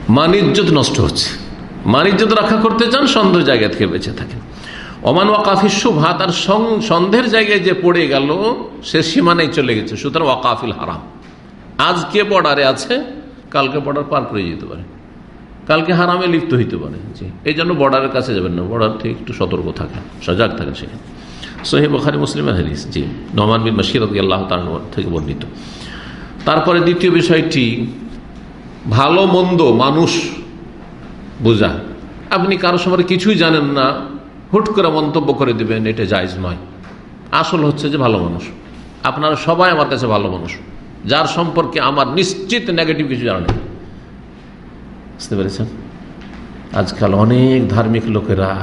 মানিজ্যত নষ্ট হচ্ছে। মানিজ্যত রক্ষা করতে চান সন্দেহ জায়গা থেকে বেঁচে থাকেন। অমান ওয়াকাফির শুভা, তার সন্দেহের জায়গায় যে পড়ে গেল, সে সীমানায় চলে গেছে। সুতরাং ওয়াকাফিল হারাম। আজকে বর্ডারে আছে, কালকে বর্ডার পার করে যেতে পারে। কালকে হারামে লিপ্ত হইতে পারে। এই জন্য বর্ডারের কাছে যাবেন না। বর্ডার থেকে একটু সতর্ক থাকেন, সজাগ থাকেন সেখানে। সোহেব বখারি, মুসলিমের হাদিস, জি। নমান বিন মাসির আল্লাহ তার থেকে বর্ণিত। তারপরে দ্বিতীয় বিষয়টি, ভালো মন্দ মানুষ বোঝা। আপনি কারও সময় কিছুই জানেন না, হুট করে মন্তব্য করে দিবেন, এটা জায়জ নয়। আসল হচ্ছে যে ভালো মানুষ। আপনারা সবাই আমার কাছে ভালো মানুষ। যার সম্পর্কে আমার নিশ্চিত নেগেটিভ কিছু জানা নেই। বুঝতে পেরেছেন? আজকাল অনেক ধার্মিক লোকেরা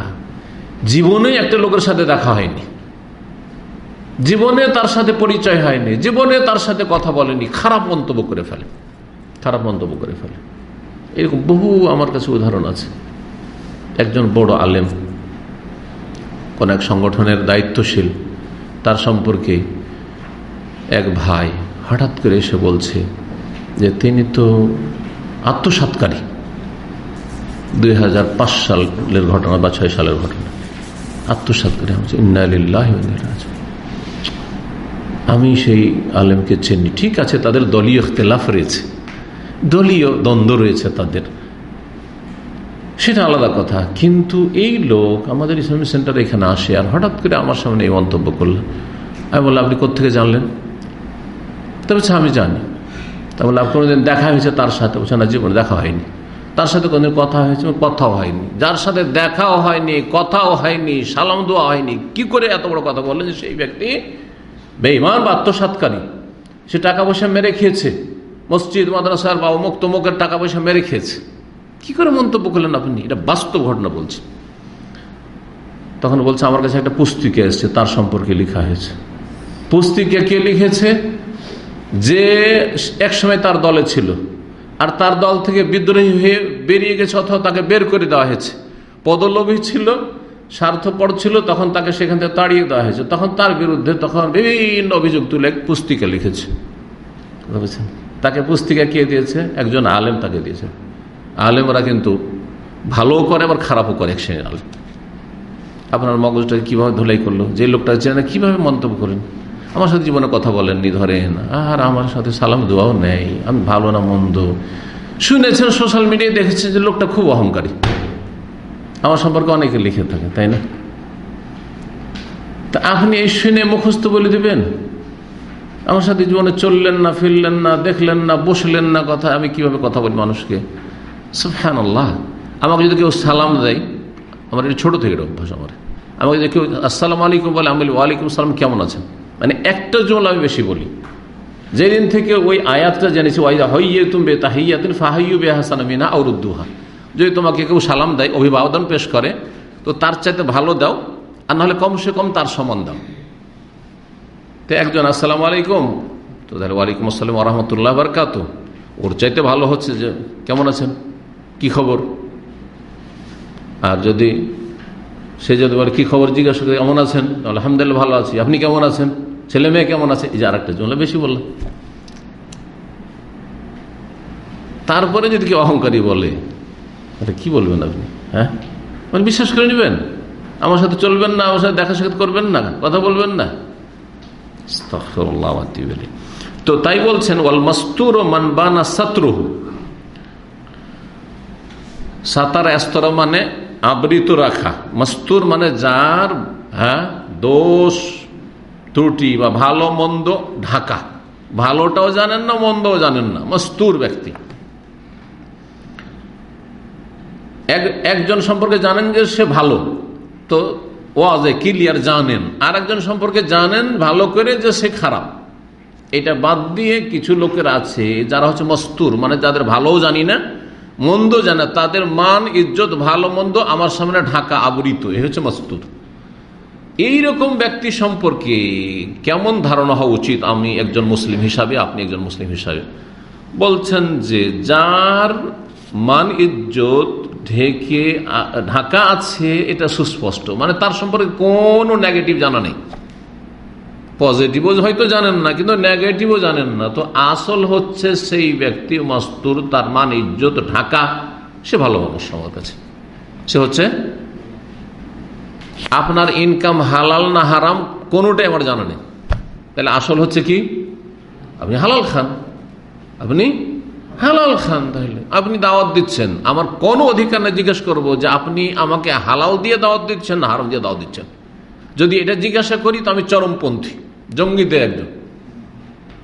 জীবনে একটা লোকের সাথে দেখা হয়নি। জীবনে তার সাথে পরিচয় হয়নি। জীবনে তার সাথে কথা বলেনি। খারাপ মন্তব্য করে ফেলে। খারাপ মন্তব্য করে ফেলে। এরকম বহু আমার কাছে উদাহরণ আছে। একজন বড় আলেম, কোন এক সংগঠনের দায়িত্বশীল, তার সম্পর্কে এক ভাই হঠাৎ করে এসে বলছে যে, তিনি তো আত্মসাতকারী দুই সালের ঘটনা বা ছয় সালের ঘটনা। আত্মসাতকারী ইন্নালিল্লাহ আমি সেই আলেমকে চিনি। ঠিক আছে, তাদের দলীয় ইখতলাফ রয়েছে, দলীয় দ্বন্দ্ব রয়েছে তাদের। সেটা আলাদা কথা। কিন্তু এই লোক আমাদের ইসলামী সেন্টার এখানে আসে আর হঠাৎ করে আমার সামনে এই মন্তব্য করলেন আমি বললাম, আপনি কোথেকে জানলেন? তবে আমি জানি। তা বললাম, কোনোদিন দেখা হয়েছে তার সাথে? বলছে, না, জীবনে দেখা হয়নি। তার সাথে কোনদিন কথা হয়েছে, কথাও হয়নি। যার সাথে দেখাও হয়নি, কথাও হয়নি, সালাম দোয়া হয়নি, কি করে এত বড় কথা বললেন যে সেই ব্যক্তি বেইমান বা আত্মসাতকারী সে টাকা পয়সা মেরে খেয়েছে। মসজিদ, মাদ্রাসার বা অমুক তমুকের টাকা পয়সা মেরে খেয়েছে। কি করে মন্তব্য করলেন আপনি? এটা বাস্তব ঘটনা বলছে। তখন বলছে, আমার কাছে একটা পুস্তিকা এসছে, তার সম্পর্কে লেখা হয়েছে। পুস্তিকা কে লিখেছে? যে একসময় তার দলে ছিল। আর তার দল থেকে বিদ্রোহী হয়ে বেরিয়ে গেছে, অথবা তাকে বের করে দেওয়া হয়েছে। পদলোভী ছিল, স্বার্থপর ছিল, তখন তাকে সেখান থেকে তাড়িয়ে দেওয়া হয়েছে। তখন তার বিরুদ্ধে তখন বিভিন্ন অভিযোগ তুলে পুস্তিকা লিখেছে। তাকে পুস্তিকা কে দিয়েছে? একজন আলেম তাকে দিয়েছে। আলেমরা কিন্তু ভালোও করে, আবার খারাপও করে এক আলেম। আপনার মগজটাকে কীভাবে ধুলাই করল? যে লোকটা চেনে কীভাবে মন্তব্য করেন? আমার সাথে জীবনে কথা বলেননি, ধরেন। আর আমার সাথে সালাম দোয়াও নেই, আমি ভালো না, মন্দ। শুনেছেন সোশ্যাল মিডিয়ায় দেখেছেন যে লোকটা খুব অহংকারী। আমার সম্পর্কে অনেকে লিখে থাকে, তাই না? তা আপনি এই শুনে মুখস্থ বলে দিবেন? আমার সাথে জীবনে চললেন না, ফিরলেন না, দেখলেন না, বসলেন না কথা, আমি কীভাবে কথা বলি মানুষকে? হ্যাঁ আল্লাহ আমাকে যদি কেউ সালাম দেয়, আমার এটা ছোটো থেকে অভ্যাস আমার। আমাকে যদি কেউ আসসালাম আলাইকুম বলে, আমি বলি, ওয়ালাইকুম সালাম, কেমন আছেন? মানে একটা জল আমি বেশি বলি। যেদিন থেকে ওই আয়াতটা জেনেছি, ওয়াইদা হইয়ে তুমি তাহিয়াতিন ফাহাইয়ু বেহাসান মিনা আউরুদ্দুহা যদি তোমাকে কেউ সালাম দেয়, অভিবাদন পেশ করে, তো তার চাইতে ভালো দাও, আর নাহলে কমসে কম তার সমান দাও। তো একজন, আসসালাম আলাইকুম। তো তাহলে, ওয়ালাইকুম আসসালাম আরহামতুল্লাহ বারকাত। ওর চাইতে ভালো হচ্ছে যে, কেমন আছেন? কি খবর? আর যদি সে যদি বলে কী খবর জিজ্ঞাসা করে, কেমন আছেন? আলহামদুলিল্লাহ, ভালো আছি। আপনি কেমন আছেন? ছেলে মেয়ে কেমন আছে? এই যে আরেকটা জন্য বেশি বললাম তারপরে যদি কেউ অহংকারী বলে কি বলবেন আপনি? হ্যাঁ? মানে বিশ্বাস করে নেবেন? আমার সাথে চলবেন না, আমার সাথে দেখা সাক্ষাৎ করবেন না, কথা বলবেন না। তো তাই বলছেন, ওয়াল মাস্তুর ও মানবানা সাতরুহু। সাতার এস্তর মানে আবৃত রাখা। মাস্তুর মানে যার হ্যাঁ দোষ ত্রুটি বা ভালো, মন্দ, ঢাকা। ভালোটাও জানেন না, মন্দও জানেন না। মস্তুর ব্যক্তি। একজন সম্পর্কে জানেন যে সে ভালো, তো ওয়াজে ক্লিয়ার জানেন। আর একজন সম্পর্কে জানেন ভালো করে যে সে খারাপ। এটা বাদ দিয়ে কিছু লোকের আছে যারা হচ্ছে মস্তুর মানে যাদের ভালোও জানি না মন্দ জানে তাদের মান, ইজ্জত, ভালো, মন্দ আমার সামনে ঢাকা আবৃত। এ হচ্ছে মস্তুর। এইরকম ব্যক্তি সম্পর্কে কেমন ধারণা হওয়া উচিত আমি একজন মুসলিম হিসাবে, আপনি একজন মুসলিম হিসাবে? বলছেন যে যার মান ইজ্জত ঢেকে ঢাকা আছে, এটা সুস্পষ্ট। মানে তার সম্পর্কে কোনো নেগেটিভ জানা নেই। পজিটিভও হয়তো জানেন না, কিন্তু নেগেটিভও জানেন না। তো আসল হচ্ছে সেই ব্যক্তি, মাস্তুর, তার মান ইজ্জত ঢাকা, সে ভালো মানুষ আমার কাছে। সে হচ্ছে আপনার ইনকাম হালাল না হারাম, কোনোটাই আমার জানা নেই। তাহলে আসল হচ্ছে কি? আপনি হালাল খান। আপনি হালাল খান তাহলে। আপনি দাওয়াত দিচ্ছেন। আমার কোনো অধিকার না জিজ্ঞেস করব যে আপনি আমাকে হালাল দিয়ে দাওয়াত দিচ্ছেন না হারাম দিয়ে দাওয়াত দিচ্ছেন। যদি এটা জিজ্ঞাসা করি তো আমি চরমপন্থী, জঙ্গিদের একজন।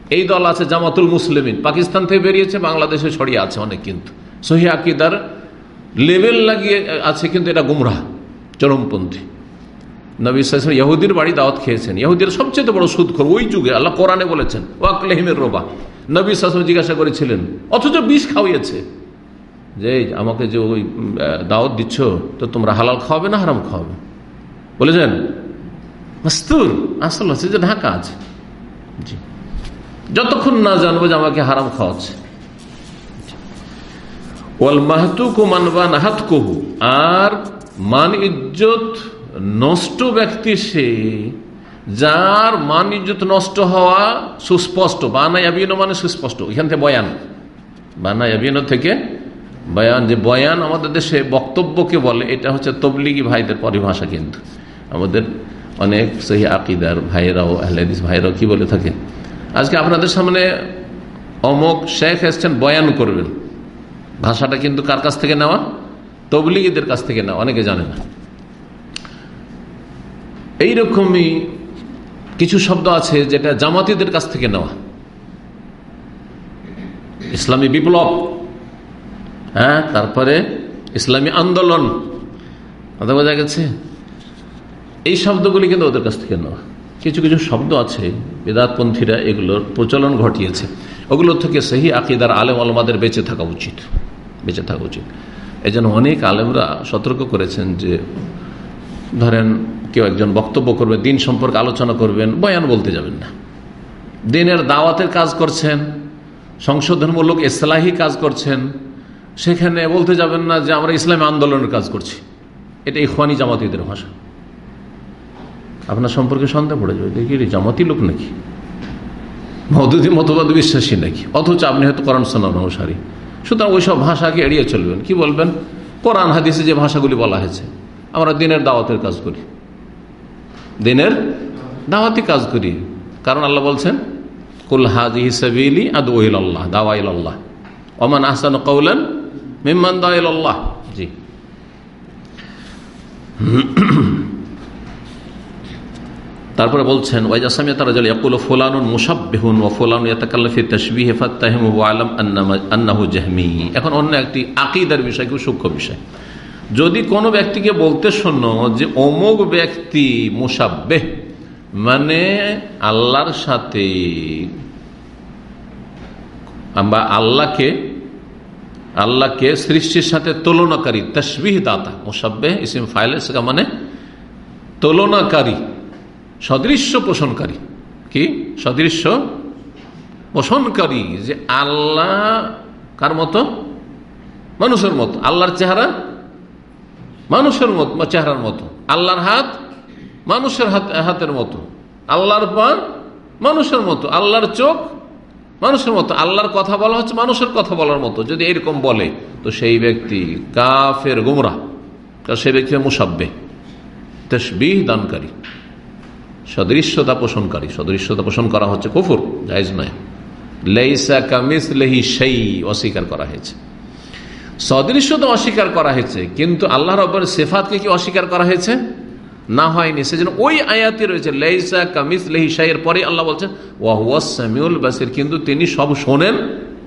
এই দল আছে জামাতুল মুসলিমিন। পাকিস্তান থেকে বেরিয়েছে, বাংলাদেশে ছড়িয়ে আছে অনেক কিন্তু। সহি আকিদার লেভেল লাগিয়ে আছে কিন্তু এটা গুমরাহ, চরমপন্থী। নবী সাইসলাম ইহুদির বাড়ি দাওয়াত খেয়েছেন। ইহুদির সবচেয়ে বড় সুদ কর ওই যুগে, আল্লাহ কোরআনে বলেছেন, ওয়াকলেহিমের রোবা। নবী সাসম জিজ্ঞাসা করেছিলেন, অথচ বিষ খাওয়িয়েছে? যে আমাকে যে ওই দাওয়াত দিচ্ছ, তো তোমরা হালাল খাওয়াবে না হারাম খাওয়াবে? বলেছেন, মাস্তুর, আসল আছে যে ঢাকা আছে। জি। যতক্ষণ না জানব যে আমাকে হারাম খাওয়াচ্ছে। ওয়াল মাহতুকু মানবা নাহাত কহু আর মান ইজ্জত নষ্ট ব্যক্তি সে, যার মান ইজ্জত নষ্ট হওয়া সুস্পষ্ট বানাই আবিনো মানে সুস্পষ্ট, এখান থেকে বয়ান। বানাই আবিনো থেকে বয়ান, যে বয়ান আমাদের দেশে বক্তব্যকে বলে, এটা হচ্ছে তবলিগি ভাইদের পরিভাষা কিন্তু। আমাদের অনেক সেই আকিদার ভাইরাও আহলেদিস ভাইরাও কি বলে থাকে? আজকে আপনাদের সামনে অমক শেখ এসছেন, বয়ান করবেন। ভাষাটা কিন্তু কার কাছ থেকে নেওয়া? তবলিগীদের কাছ থেকে নেওয়া, অনেকে জানে না। এইরকমই কিছু শব্দ আছে যেটা জামাতিদের কাছ থেকে নেওয়া। ইসলামী বিপ্লব হ্যাঁ তারপরে ইসলামী আন্দোলন, কথা বোঝা গেছে? এই শব্দগুলি কিন্তু ওদের কাছ থেকে নেওয়া। কিছু কিছু শব্দ আছে, বেদাতপন্থীরা এগুলোর প্রচলন ঘটিয়েছে। ওগুলো থেকে সেই আকিদার আলেম আলমাদের বেঁচে থাকা উচিত, বেঁচে থাকা উচিত। এই অনেক আলেমরা সতর্ক করেছেন যে, ধরেন কেউ একজন বক্তব্য করবেন দিন সম্পর্কে আলোচনা করবেন, বয়ান বলতে যাবেন না। দিনের দাওয়াতের কাজ করছেন, সংশোধনমূলক ইসলাহি কাজ করছেন, সেখানে বলতে যাবেন না যে আমরা ইসলামী আন্দোলনের কাজ করছি। এটা ইখওয়ানি জামাতিদের ভাষা। আপনার সম্পর্কে সন্দেহ পড়ে যাবে, দেখি জামাতি লোক নাকি? মদুদি মতবাদ বিশ্বাসী নাকি? অথচ আপনি হয়তো কোরআন সোনার অনুসারী। সুতরাং ওইসব ভাষাকে এড়িয়ে চলবেন। কি বলবেন? কোরআন, হাদিসে যে ভাষাগুলি বলা হয়েছে, আমরা দিনের দাওয়াতের কাজ করি। দিনের দাওয়াতি কাজ করি। কারণ আল্লাহ বলছেন, কুল হাজি হিসাবিলি আদ ওহিল আল্লাহ দাওয়াইল আল্লাহ ওমান আহসান কৌলেন মিম্মান দাওয়াইল আল্লাহ জি। তারপরে বলছেন ওয়াইজাসামিয়া তারা জল ইয়াকুল ফুলানুন ও আন্নাহু এখন অন্য একটি আকীদার বিষয়, খুব সূক্ষ্ম বিষয়। যদি কোনো ব্যক্তিকে বলতে শোনো যে অমুক ব্যক্তি মুসাব্বেহ মানে আল্লাহর সাথে বা আল্লাহকে আল্লাহকে সৃষ্টির সাথে তুলনাকারী, তসবিহ দাতা মুসাব্বে ইসিম ফাইল মানে তুলনাকারী, সদৃশ্য পোষণকারী, কি? সদৃশ্য পোষণকারী যে আল্লাহ কার মতো? মানুষের মতো, আল্লাহর চেহারা মানুষের মতো চেহারার মতো। আল্লাহর হাত মানুষের হাত, হাতের মতো। আল্লাহর পান মানুষের মতো। আল্লাহর চোখ মানুষের মতো। আল্লাহর কথা বলা হচ্ছে মানুষের কথা বলার মতো। যদি এরকম বলে, তো সেই ব্যক্তি কাফের গুমরা সেই ব্যক্তি মুসাব্বে তসবিহ দানকারী। সদৃশ্যতা পোষণকারী। সদৃশ্যতা পোষণ করা হচ্ছে কুফুর, জায়জ নয়। লেইসা কামিস লেহি সেই অস্বীকার করা হয়েছে। সদৃশ্যতা অস্বীকার করা হয়েছে, কিন্তু আল্লাহ রব্বর সেফাতকে কি অস্বীকার করা হয়েছে? না হয়নি, সেজন্য ওই আয়াতি রয়েছে, লেইসা কামিস লেহি শাইয়ের পরে আল্লাহ বলছেন ওয়াহুয়াসামিউল বাসির কিন্তু তিনি সব শোনেন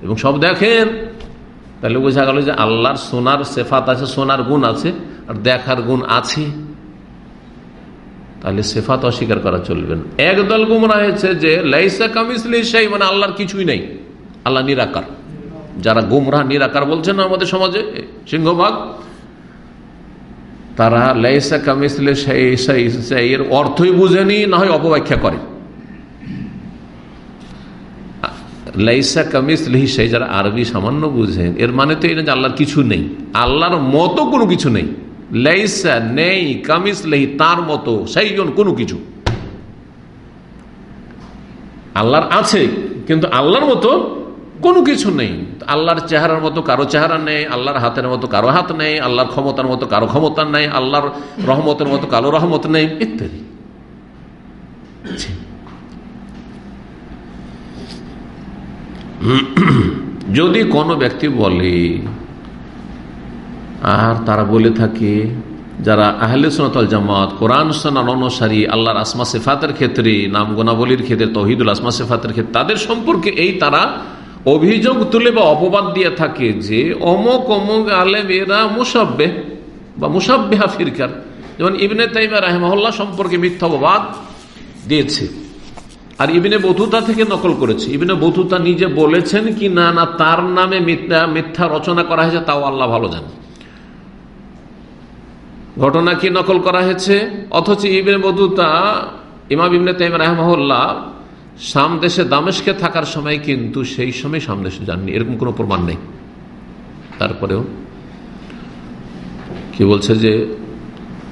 এবং সব দেখেন। তাহলে বোঝা গেল যে আল্লাহর সোনার সেফাত আছে, সোনার গুণ আছে, আর দেখার গুণ আছে। তাহলে সেফাত অস্বীকার করা চলবেন একদল গুমরা হয়েছে যে, লাইসা কামিসলি সেই মানে আল্লাহর কিছুই নেই, আল্লাহ নিরাকার। যারা গুমরা নিরাকার বলছেন আমাদের সমাজে সিংহভাগ, তারা লাইসা কামিসলে এর অর্থই বুঝেনি, না হয় অপব্যাখ্যা করে। লাইসা কামিস সেই যারা আরবি সামান্য বুঝেন, এর মানে তো এটা যে আল্লাহর কিছু নেই। আল্লাহর মতো কোনো কিছু নেই। লাইসা নেই কামিস লেহি তার মতো সেই কোনো কিছু। আল্লাহর আছে, কিন্তু আল্লাহর মতো কোনো কিছু নেই। আল্লাহর চেহারার মতো কারও চেহারা নেই, আল্লাহর হাতের মতো কারও হাত নেই, আল্লাহর ক্ষমতার মতো কারও ক্ষমতা নেই, আল্লাহর রহমতের মতো কারও রহমত নেই, ইত্যাদি। যদি কোনো ব্যক্তি বলে, আর তারা বলে থাকে, যারা আহলে সোনাতল জামাত, কোরআন সোনান অনুসারী, আল্লাহর আসমা সেফাতের ক্ষেত্রে নাম গোনাবলির ক্ষেত্রে, তহিদুল আসমা সেফাতের ক্ষেত্রে, তাদের সম্পর্কে এই তারা অভিযোগ তুলে বা অপবাদ দিয়ে থাকে যে অমক অমক আলেম এরা মুসাব্বে বা মুসাব্বেহা ফিরকার। যেমন ইবনে তাইমা রাহেমহল্লা সম্পর্কে মিথ্যা অপবাদ দিয়েছে। আর ইবিনে বধুতা থেকে নকল করেছে। ইবিনে বধুতা নিজে বলেছেন কি, না না, তার নামে মিথ্যা রচনা করা হয়েছে, তাও আল্লাহ ভালো জানে। ঘটনা কি নকল করা হয়েছে? অথচ ইবিনে বধুতা ইমাম ইবনে তাইম রাহমহল্লা সামদেশে দামেশকে থাকার সময় কিন্তু সেই সময় সামদেশে যাননি। এরকম কোনো প্রমাণ নেই। তারপরেও কি বলছে যে,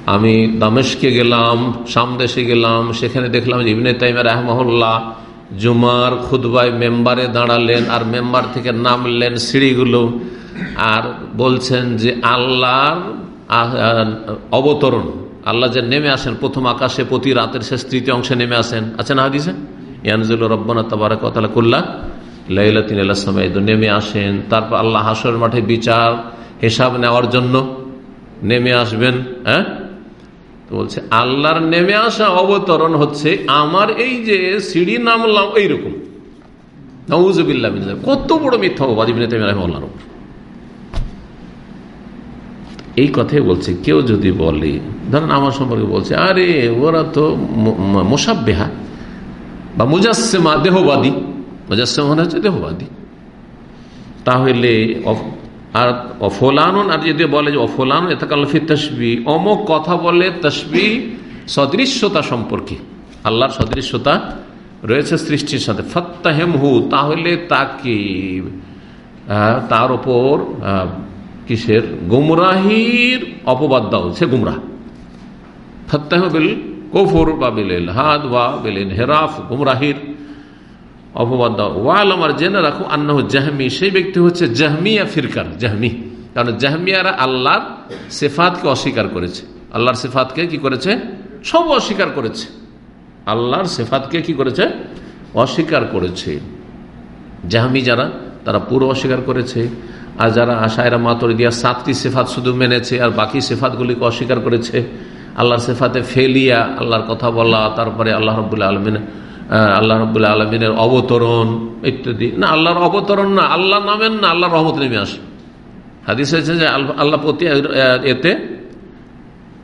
আমি দামেশকে গেলাম, সামদেশে গেলাম, সেখানে দেখলাম যে ইবনে তাইমা রাহমহল্লা জুমার খুদবাই মেম্বারে দাঁড়ালেন আর মেম্বার থেকে নামলেন সিঁড়িগুলো আর বলছেন যে আল্লাহর অবতরণ, আল্লাহ যে নেমে আসেন, প্রথম আকাশে প্রতি রাতের শেষ তৃতীয় অংশে নেমে আসেন। আছে না হাদিসে? ইয়ানজুল রব্বানা তাবারকতালা কুল্লা লাইলাতিন আল্লাহ সময় নেমে আসেন। তারপর আল্লাহ হাসর মাঠে বিচার, হিসাব নেওয়ার জন্য নেমে আসবেন হ্যাঁ? তো বলছে, আল্লাহর নেমে আসা অবতরণ হচ্ছে আমার এই যে সিঁড়ি নামলাম এইরকম। নজবিল্লা কত বড় মিথ্যা বাজিবিন উপর। এই কথাই বলছে, কেউ যদি বলে, ধরেন আমার সম্পর্কে বলছে, আরে ওরা তো মোসাব্বেহা। বা মুজাসেমা দেহবাদী মুজাসেমা মানে হচ্ছে দেহবাদী। তাহলে আর অফলানুন, আর যদি বলে যে অফলান এতাকালফি তসবি। অমক কথা বলে তসবি সদৃশ্যতা সম্পর্কে। আল্লাহর সদৃশ্যতা রয়েছে সৃষ্টির সাথে। ফত্তাহেমহু, তাহলে তাকে তার ওপর কিসের? গুমরাহির অপবাদ দাও, সে গুমরাহ। ফত্তাহ বিল কফুর বা বিল হাদ বা বিল হেরাফ, গুমরাহির। অপবাদ দাও। ওয়াল আমার জেনে রাখো, আন্নাহ জাহমি, সেই ব্যক্তি হচ্ছে জাহমিয়া ফিরকার, জাহমি। কারণ জাহমিয়ারা আল্লাহর সেফাতকে অস্বীকার করেছে। আল্লাহর সেফাতকে কি করেছে? সব অস্বীকার করেছে। আল্লাহর সেফাতকে কি করেছে? অস্বীকার করেছে। জাহামি যারা, তারা পুরো অস্বীকার করেছে। আর যারা আশায়রা মাতর দিয়া সাতটি সেফাত শুধু মেনেছে, আর বাকি সেফাতগুলিকে অস্বীকার করেছে। আল্লাহর সেফাতে ফেলিয়া আল্লাহর কথা বলা, তারপরে আল্লাহ রবুল্লা আলমিন আল্লাহ রবুল্লা আলমিনের অবতরণ ইত্যাদি। না, আল্লাহর অবতরণ না আল্লাহ নামেন না, আল্লাহর রহমত নেমে আসে। হাদিস হয়েছে যে আল্লাহ প্রতি এতে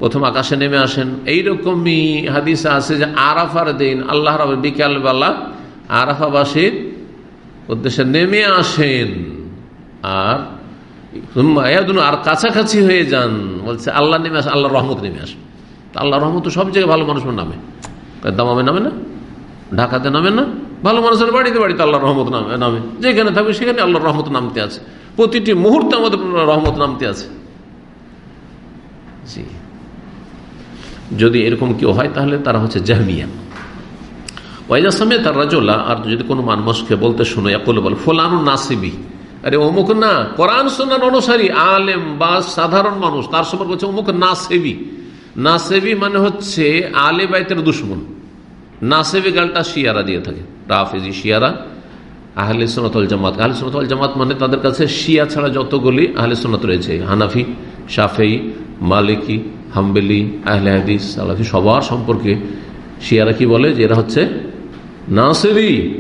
প্রথম আকাশে নেমে আসেন। এইরকমই হাদিসে আছে যে আরাফার দিন, আল্লাহ রব বিকালবেলা আরাফাবাসীর উদ্দেশ্যে নেমে আসেন। আর আর কাছাকাছি হয়ে যান। বলছে, আল্লাহ নেমে আসে আল্লাহ রহমত নেমে আসে। আল্লাহ রহমত সব জায়গায় ভালো মানুষের নামে। দামামে নামে না? ঢাকাতে নামে না? ভালো মানুষের বাড়িতে বাড়িতে আল্লাহ রহমত নামে নামে। যেখানে থাকবে সেখানে আল্লাহ রহমত নামতে আছে। প্রতিটি মুহূর্তে আমাদের রহমত নামতে আছে। জি। যদি এরকম কেউ হয় তাহলে তারা হচ্ছে জাহমিয়া। ওয়াইজা সময় তার রাজোলা, আর যদি কোনো মানুষকে বলতে শোনো একলে বল, ফোলানো নাসিবি। আরে অমুক না, কোরআন সোনার অনুসারী, আলেম বা সাধারণ মানুষ, তার সম্পর্কে হচ্ছে অমুক নাসেবি। নাসেবি মানে হচ্ছে আলে বাইতের দুশ্মন। নাসেবি গালটা শিয়ারা দিয়ে থাকে। রাফেজি শিয়ারা, আহলে সোনাতল জামাত। আহলে সোনাতল জামাত মানে তাদের কাছে শিয়া ছাড়া যতগুলি আহলে সোনাত রয়েছে। হানাফি, শাফেই, মালিকি, হাম্বেলি, আহলে হাদিস, সালাফি সবার সম্পর্কে শিয়ারা কি বলে? যে এরা হচ্ছে নাসেবি।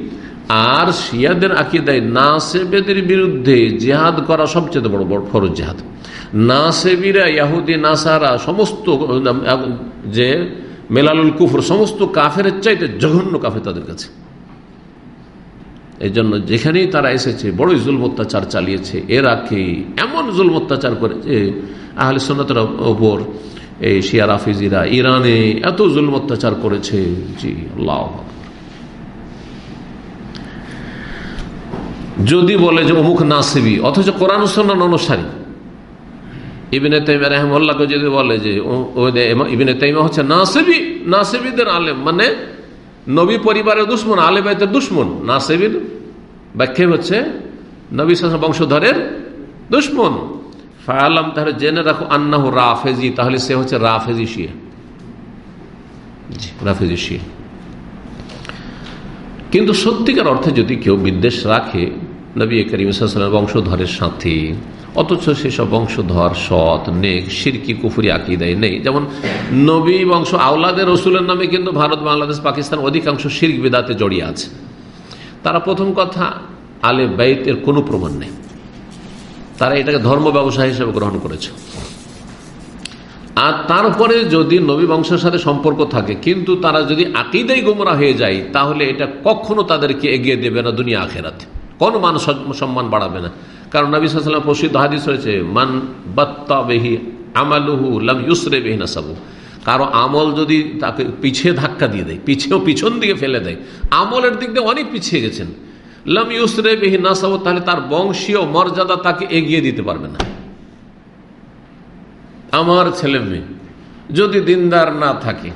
আর শিয়াদের আকিদায় নাসেবেদের বিরুদ্ধে জেহাদ করা সবচেয়ে বড় বড় ফরজ জেহাদ। নাসেবিরা, ইয়াহুদি, নাসারা, সমস্ত, যে মেলালুল কুফর, সমস্ত কাফের চাইতে জঘন্য কাফে তাদের কাছে। এই জন্য যেখানেই তারা এসেছে, বড়ই জুল অত্যাচার চালিয়েছে, এর আগে এমন জুল অত্যাচার করেছে আহলে সন্ন্যতের ওপর এই শিয়া, রাফিজিরা, ইরানে এত জুল অত্যাচার করেছে। জি, আল্লাহ যদি বলে যে অমুক নাসিবি, অথচ কোরআন সন্ন্যান অনুসারী ইবিনে তাইমা রহমল্লাকে যদি বলে যে ইবিনে তাইমা হচ্ছে নাসিবি, নাসিবিদের আলেম। মানে নবী পরিবারের দুশ্মন আলেবাইতের দুশ্মন। নাসিবির ব্যাখ্যা হচ্ছে নবী শাসন বংশধরের দুশ্মন। ফায়ালাম, তাহলে জেনে রাখো, আন্নাহ রাফেজি, তাহলে সে হচ্ছে রাফেজি শিয়া। রাফেজি শিয়া। কিন্তু সত্যিকার অর্থে যদি কেউ বিদ্বেষ রাখে, নবী করিম বংশধরের সাথে অথচ সেসব বংশধর, সৎ, নেক, সিরকি, কুফুরি, আকিদাই নেই। যেমন নবী বংশ আওলাদের, রসুলের নামে কিন্তু ভারত, বাংলাদেশ, পাকিস্তান অধিকাংশ শির্ক বিদাতে জড়িয়ে আছে। তারা প্রথম কথা, আলে বাইতের কোনো প্রমাণ নেই। তারা এটাকে ধর্ম ব্যবসা হিসেবে গ্রহণ করেছে। আর তারপরে যদি নবী বংশের সাথে সম্পর্ক থাকে, কিন্তু তারা যদি আকিদাই গোমরা হয়ে যায়, তাহলে এটা কখনো তাদেরকে এগিয়ে দেবে না দুনিয়া, আখেরাতে। কোনো মান সম্মান বাড়াবে না। কারণ নবী সাল্লাম প্রসিদ্ধ হাদিস হয়েছে মান বেহি আমালুহু লাম ইউসরে বেহি নাসাবু কারও আমল যদি তাকে পিছিয়ে ধাক্কা দিয়ে দেয় পিছিয়েও পিছন দিকে ফেলে দেয়, আমলের দিক দিয়ে অনেক পিছিয়ে গেছেন। লাম ইউসরে বেহি নাসাবু তাহলে তার বংশীয় মর্যাদা তাকে এগিয়ে দিতে পারবে না। আমার ছেলে মেয়ে, যদি দিনদার না থাকে,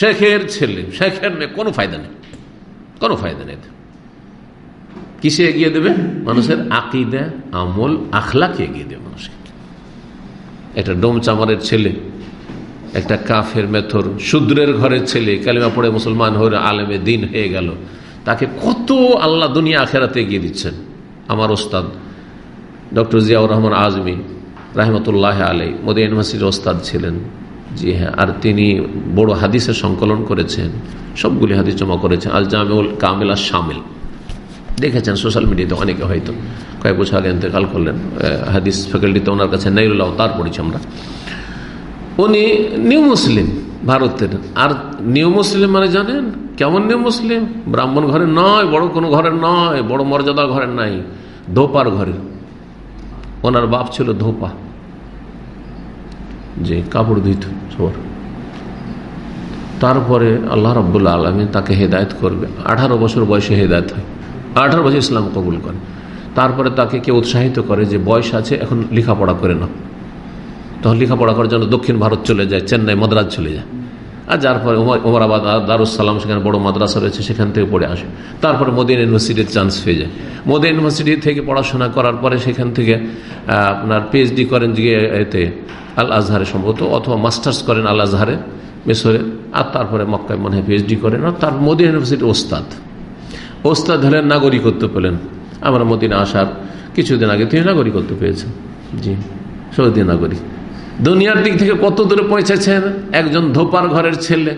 শেখের ছেলে, শেখের মেয়ে, কোনো ফায়দা নেই। কোনো ফায়দা নেই কিসে এগিয়ে দেবে? মানুষের আকিদা, আমল, আখলাকে এগিয়ে দেবে মানুষকে। একটা ডোম চামারের ছেলে, একটা কাফের মেথর, শূদ্রের ঘরের ছেলে, কালিমা পড়ে মুসলমান হয়ে আলেমে দিন হয়ে গেল। তাকে কত আল্লাহ দুনিয়া আখেরাতে এগিয়ে দিচ্ছেন? আমার ওস্তাদ, ডক্টর জিয়াউর রহমান আজমি, রাহমতুল্লাহ আলাই মোদী ইউনিভার্সিটির ওস্তাদ ছিলেন। জি হ্যাঁ আর তিনি বড় হাদিসের সংকলন করেছেন, সবগুলি হাদিস জমা করেছেন। আল জামেউল কামিলা শামিল দেখেছেন সোশ্যাল মিডিয়াতে অনেকে হয়তো। কয়েক বছর আগে ইন্তেকাল করলেন হাদিস ফ্যাকাল্টিতে ওনার কাছে নাইরুল্লাহ তার পড়েছি আমরা। উনি নিউ মুসলিম ভারতের। আর নিউ মুসলিম মানে জানেন? কেমন নিউ মুসলিম? ব্রাহ্মণ ঘরের নয়, বড় কোনো ঘরের নয়, বড় মর্যাদা ঘরের নাই, ধোপার ঘরের। ওনার বাপ ছিল ধোপা। যে কাপড় দিত সবার তারপরে আল্লাহ রব্বুল্লা আলমী তাকে হেদায়ত করবে। আঠারো বছর বয়সে হেদায়ত হয়। আঠারো বছর ইসলাম কবুল করে। তারপরে তাকে কেউ উৎসাহিত করে যে বয়স আছে, এখন লেখাপড়া করে না তখন লেখাপড়া করার জন্য দক্ষিণ ভারত চলে যায়, চেন্নাই, মাদ্রাজ চলে যায়। আর যার পরে ওমরাবাদ দারুসালাম সেখানে বড় মাদ্রাসা রয়েছে, সেখান থেকে পড়ে আসে। তারপরে মোদিন ইউনিভার্সিটির চান্স পেয়ে যায়। মোদিন ইউনিভার্সিটি থেকে পড়াশোনা করার পরে সেখান থেকে আপনার পিএইচডি করেন যে এতে আল আজহারে সম্ভবত, অথবা মাস্টার্স করেন আল আজহারে মেসরে। আর তারপরে মক্কায় মনে হয় পিএইচডি করেন। আর তার মোদিন ইউনিভার্সিটির ওস্তাদ। ওস্তাদ হলেন নাগরিকত্ব পেলেন। আমার মদিনা আসার কিছুদিন আগে তিনি নাগরিকত্ব পেয়েছেন। জি, সৌদি নাগরিক। দুনিয়ার দিক থেকে কত দূরে পৌঁছেছেন? একজন ধোপার ঘরের ছেলে।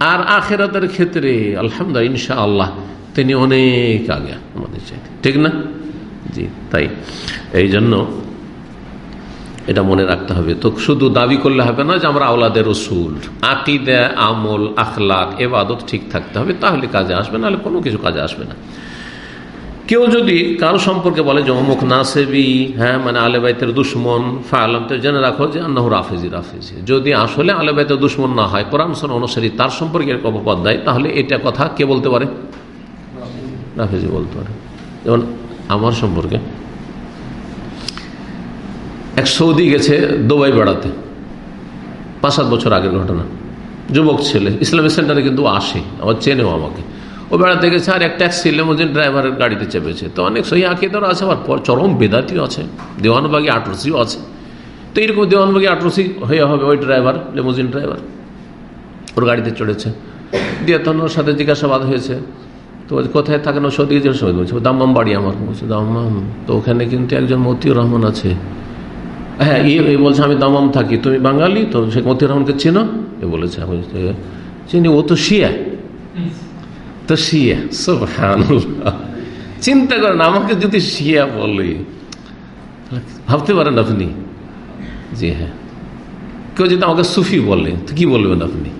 আর আখেরাতের ক্ষেত্রে, আলহামদুলিল্লাহ ইনশা আল্লাহ তিনি অনেক আগে আমাদের চাইতে ঠিক না? জি, তাই। এই জন্য এটা মনে রাখতে হবে। তো শুধু দাবি করলে হবে না যে আমরা আওলাদের রসুল। আকিদে, আমল, আখলাক, এবাদত ঠিক থাকতে হবে। তাহলে কাজে আসবে, নাহলে কোনো কিছু কাজে আসবে না। কেউ যদি কারও সম্পর্কে বলে যে অমুক নাসেবি হ্যাঁ মানে আলেবাইতের দুশ্মন ফায়ালাম তো জেনে রাখো যে আন্নাহ রাফেজি রাফেজি। যদি আসলে আলেবাইতের দুশ্মন না হয়, কোরআন অনুসারী তার সম্পর্কে অপবাদ দেয়, তাহলে এটা কথা কে বলতে পারে? রাফেজি বলতে পারে। যেমন আমার সম্পর্কে এক সৌদি গেছে দুবাই বেড়াতে। পাঁচ সাত বছর আগের ঘটনা। যুবক ছেলে। ইসলামী সেন্টারে কিন্তু আসে, আবার চেনেও আমাকে। ও বেড়াতে গেছে আর এক ট্যাক্সি লেমোজিন ড্রাইভারের গাড়িতে চেপেছে। তো অনেক সহি আকিদার আছে, আবার চরম বেদাতিও আছে। দেওয়ানবাগি আটরসিও আছে। তো এইরকম দেওয়ানবাগি আটরসি হয়ে হবে ওই ড্রাইভার, লেমোজিন ড্রাইভার। ওর গাড়িতে চড়েছে। দিয়ে তখন ওর সাথে জিজ্ঞাসাবাদ হয়েছে, তো কোথায় থাকেন ও সৌদি সময় বলছে, দাম্মাম বাড়ি আমার। বলছে, দাম্মাম। তো ওখানে কিন্তু একজন মতিউর রহমান আছে। হ্যাঁ এই বলছে, আমি দামাম থাকি, তুমি বাঙালি, তো সে মতিউর রহমানকে চেনো? এ বলেছে চিনি, ও তো শিয়া। তো শিয়া সব চিন্তা করেন, আমাকে যদি শিয়া বলে ভাবতে পারেন আপনি? জি হ্যাঁ। কেউ যদি আমাকে সুফি বলে, তো কি বলবেন আপনি?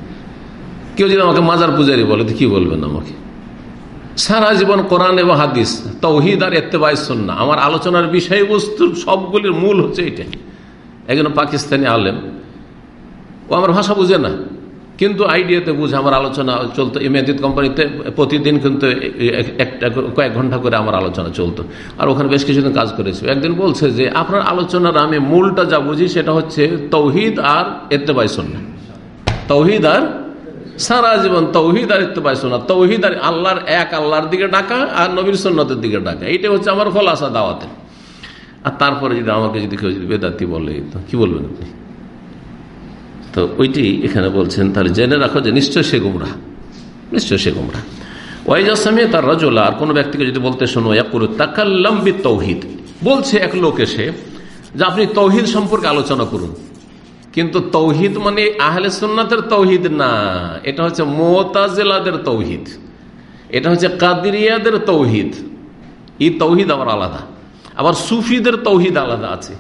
কেউ যদি আমাকে মাজার পূজারি বলে, তো কি বলবেন আমাকে? সারা জীবন কোরআন এবং হাদিস, তৌহিদ আর এত্তেবাই সন্না আমার আলোচনার বিষয়বস্তুর সবগুলির মূল হচ্ছে এটা একজন পাকিস্তানি আলেম, ও আমার ভাষা বুঝে না, কিন্তু আইডিয়াতে বুঝে আমার আলোচনা চলতো ইমেদিত কোম্পানিতে প্রতিদিন কিন্তু একটা কয়েক ঘণ্টা করে আমার আলোচনা চলতো। আর ওখানে বেশ কিছুদিন কাজ করেছি। একদিন বলছে যে, আপনার আলোচনার আমি মূলটা যা বুঝি সেটা হচ্ছে তৌহিদ আর এত্তেবাই সন্না তৌহিদ আর সারা জীবন তৌহিদ আর ইত্তবাই শোনা তৌহিদ আর আল্লাহর এক আল্লাহর দিকে ডাকা আর নবীর সন্ন্যতের দিকে ডাকা। এটা হচ্ছে আমার খোলাসা দাওয়াতে আর তারপরে যদি আমাকে যদি কেউ যদি বেদাতি বলে, তো কি বলবেন আপনি? তো ওইটি এখানে বলছেন, তাহলে জেনে রাখো যে নিশ্চয় সে গুমরা। নিশ্চয় সে গুমরা। ওয়াইজাসমে তার রজলা, আর কোনো ব্যক্তিকে যদি বলতে শোনো করু তাকাল্লাম্বি তৌহিদ বলছে এক লোক এসে যে আপনি তৌহিদ সম্পর্কে আলোচনা করুন। কিন্তু তৌহিদ মানে আহলে সুন্নাতের তৌহিদ না। এটা হচ্ছে মোতাজেলাদের তৌহিদ। এটা হচ্ছে কাদিরিয়াদের তৌহিদ। এই তৌহিদ আবার আলাদা। আবার সুফিদের তৌহিদ আলাদা আছে।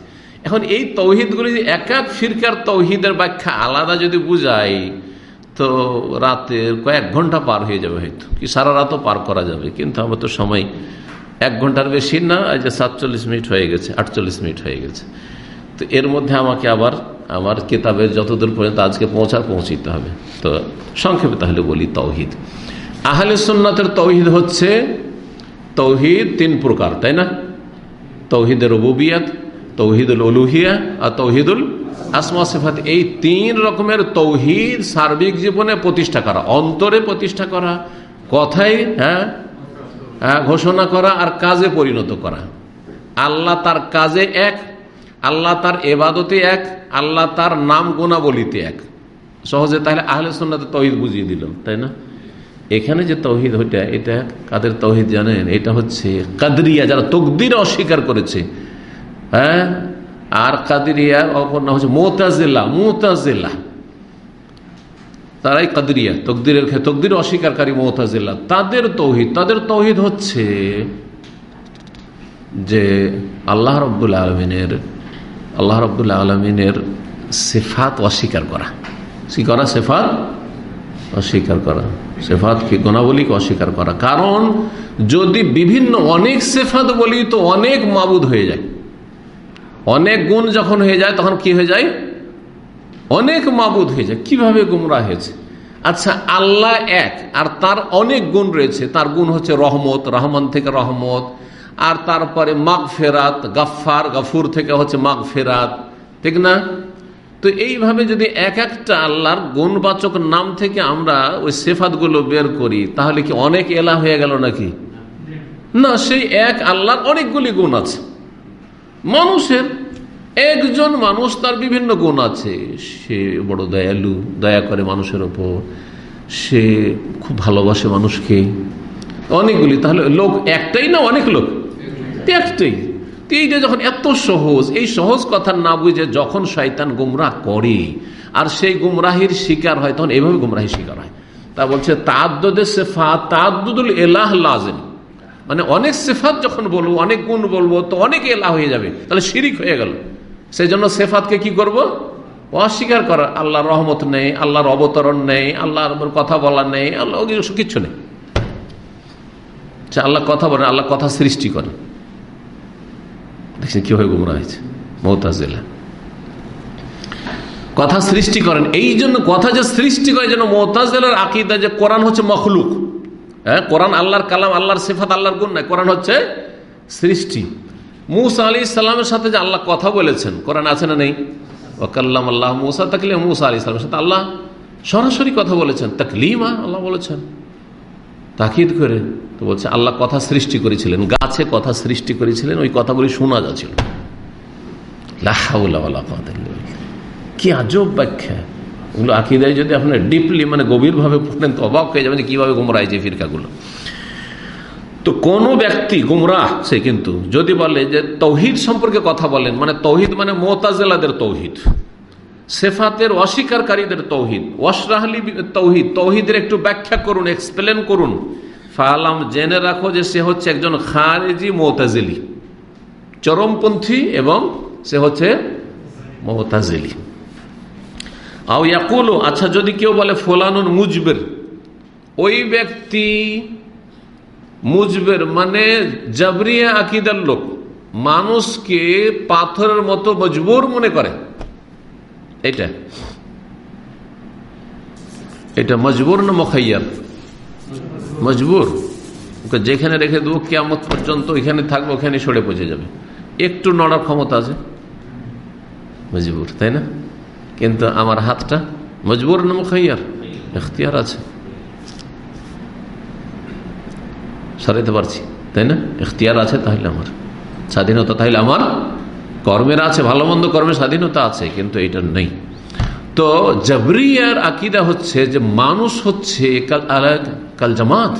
এখন এই তৌহিদগুলি এক এক ফিরকার তৌহিদের ব্যাখ্যা আলাদা যদি বুঝাই, তো রাতে কয়েক ঘণ্টা পার হয়ে যাবে হয়তো। কি সারা রাতও পার করা যাবে। কিন্তু আমার তো সময় এক ঘণ্টার বেশি না যে সাতচল্লিশ মিনিট হয়ে গেছে, আটচল্লিশ মিনিট হয়ে গেছে। তো এর মধ্যে আমাকে আবার আমার কেতাবের যতদূর পর্যন্ত আজকে পৌঁছার পৌঁছিতে হবে। তো সংক্ষেপে তাহলে বলি তৌহিদ। আহলে সুন্নাতের তৌহিদ হচ্ছে, তৌহিদ তিন প্রকার, তাই না? তৌহিদের রবুবিয়াত, তৌহিদুল অলুহিয়া আর তৌহিদুল আসমা সিফাত। এই তিন রকমের তৌহিদ সার্বিক জীবনে প্রতিষ্ঠা করা, অন্তরে প্রতিষ্ঠা করা কথাই হ্যাঁ হ্যাঁ ঘোষণা করা আর কাজে পরিণত করা। আল্লাহ তার কাজে এক আল্লাহ তার এবাদতে এক, আল্লাহ তার নাম গোনাবলিতে এক। সহজে তাহলে আহলে সন্ন্যতে তহিদ বুঝিয়ে দিলাম তাই না? এখানে যে তৌহিদ ওইটা এটা কাদের তহিদ জানেন? এটা হচ্ছে কাদরিয়া, যারা তকদির অস্বীকার করেছে। হ্যাঁ? আর কাদরিয়ার অপর নাম হচ্ছে মোতাজিল্লা মোতাজিল্লা তারাই কাদরিয়া, তকদিরের তকদির অস্বীকারী মোতাজিল্লা তাদের তৌহিদ তাদের তৌহিদ হচ্ছে যে আল্লাহ রব্বুল আলমিনের আল্লাহ রব্দুল্লাহ আলমিনের সেফাত অস্বীকার করা। কি করা? সেফাত অস্বীকার করা। সেফাত কি? গুণাবলীকে অস্বীকার করা। কারণ যদি বিভিন্ন অনেক সেফাত বলি তো অনেক মাবুদ হয়ে যায়। অনেক গুণ যখন হয়ে যায় তখন কি হয়ে যায়? অনেক মাবুদ হয়ে যায়। কীভাবে গুমরা হয়েছে? আচ্ছা আল্লাহ এক আর তার অনেক গুণ রয়েছে। তার গুণ হচ্ছে রহমত, রহমান থেকে রহমত আর তারপরে মাগ ফেরাত গাফার গাফুর থেকে হচ্ছে মাগ ফেরাত ঠিক না? তো এইভাবে যদি এক একটা আল্লাহর গুণবাচক নাম থেকে আমরা ওই সেফাতগুলো বের করি, তাহলে কি অনেক এলা হয়ে গেল নাকি? না, সেই এক আল্লাহর অনেকগুলি গুণ আছে। মানুষের একজন মানুষ তার বিভিন্ন গুণ আছে। সে বড় দয়ালু, দয়া করে মানুষের ওপর। সে খুব ভালোবাসে মানুষকে। অনেকগুলি, তাহলে লোক একটাই না অনেক লোক? একটাই এইটা যখন এত সহজ, এই সহজ কথা না বুঝে যখন শয়তান গুমরাহ করে, আর সেই গুমরাহির শিকার হয়, তখন এইভাবে গুমরাহির শিকার হয়। তা বলছে তাদ্দে সেফাত তাদ্দুল এলাহ লাজেম। মানে অনেক সেফাত যখন বলব, অনেক গুণ বলব, তো অনেক এলাহ হয়ে যাবে। তাহলে শিরিক হয়ে গেল। সেই জন্য সেফাতকে কি করব? অস্বীকার করার আল্লাহর রহমত নেই, আল্লাহর অবতরণ নেই, আল্লাহর কথা বলা নেই, আল্লাহ কিছু নেই। আল্লাহ কথা বলেন, আল্লাহ কথা সৃষ্টি করে দেখছেন কীভাবে গুমরা হয়েছে মৌতাজিল্লা কথা সৃষ্টি করেন। এই জন্য কথা যে সৃষ্টি করে যেন মোহতাজেলার আকিদা যে কোরআন হচ্ছে মখলুক। হ্যাঁ কোরআন আল্লাহর কালাম, আল্লাহর সেফাত, আল্লাহর গুণ নাই। কোরআন হচ্ছে সৃষ্টি। মুসা আলী ইসলামের সাথে যে আল্লাহ কথা বলেছেন, কোরআন আছে না নেই? ওকাল্লাম আল্লাহ মুসা তাকলে মুসা আলী ইসলামের সাথে আল্লাহ সরাসরি কথা বলেছেন। তাকলিমা আল্লাহ বলেছেন। তাকিদ করে তো বলছে, আল্লাহ কথা সৃষ্টি করেছিলেন, গাছে কথা সৃষ্টি করেছিলেন, ওই কথাগুলি শোনা যাচ্ছিল। কি আজব ব্যাখ্যা। ওগুলো আকিদায় যদি আপনার ডিপলি মানে গভীরভাবে পড়েন, তো অবাক হয়ে যাবেন যে কীভাবে গুমরায় যে ফিরকাগুলো। তো কোনো ব্যক্তি, গুমরাহ সে কিন্তু, যদি বলে যে তৌহিদ সম্পর্কে কথা বলেন মানে তৌহিদ মানে মোতাজেলাদের তৌহিদ। সেফাতের অস্বীকারীদের তৌহিদ। ওয়াসরাহলি তৌহিদ। তৌহিদের একটু ব্যাখ্যা করুন এক্সপ্লেন করুন। ফালাম জেনে রাখো যে সে হচ্ছে একজন খারেজি মোতাজেলি। চরমপন্থী এবং সে হচ্ছে মোতাজেলি। আও ইয়াকুলো আচ্ছা যদি কেউ বলে ফোলানুন মুজবের, ওই ব্যক্তি মুজবের মানে জাবরিয়া আকিদার লোক। মানুষকে পাথরের মতো মজবুর মনে করে। এটা। এটা মজবুর না মখাইয়ার? মজবুর। ওকে যেখানে রেখে দেবো কেমন পর্যন্ত ওইখানে থাকবে, ওখানে সরে পচে যাবে। একটু নড়ার ক্ষমতা আছে। মজবুর, তাই না? কিন্তু আমার হাতটা মজবুর না মুখাইয়ার? এখতিয়ার আছে। সারাইতে পারছি, তাই না? এখতিয়ার আছে তাহলে আমার। স্বাধীনতা তাহলে আমার কর্মের আছে, ভালো মন্দ কর্মের স্বাধীনতা আছে, কিন্তু এটা নেই। তো জবরিয়ার আকিদা হচ্ছে যে মানুষ হচ্ছে কাল জামাত।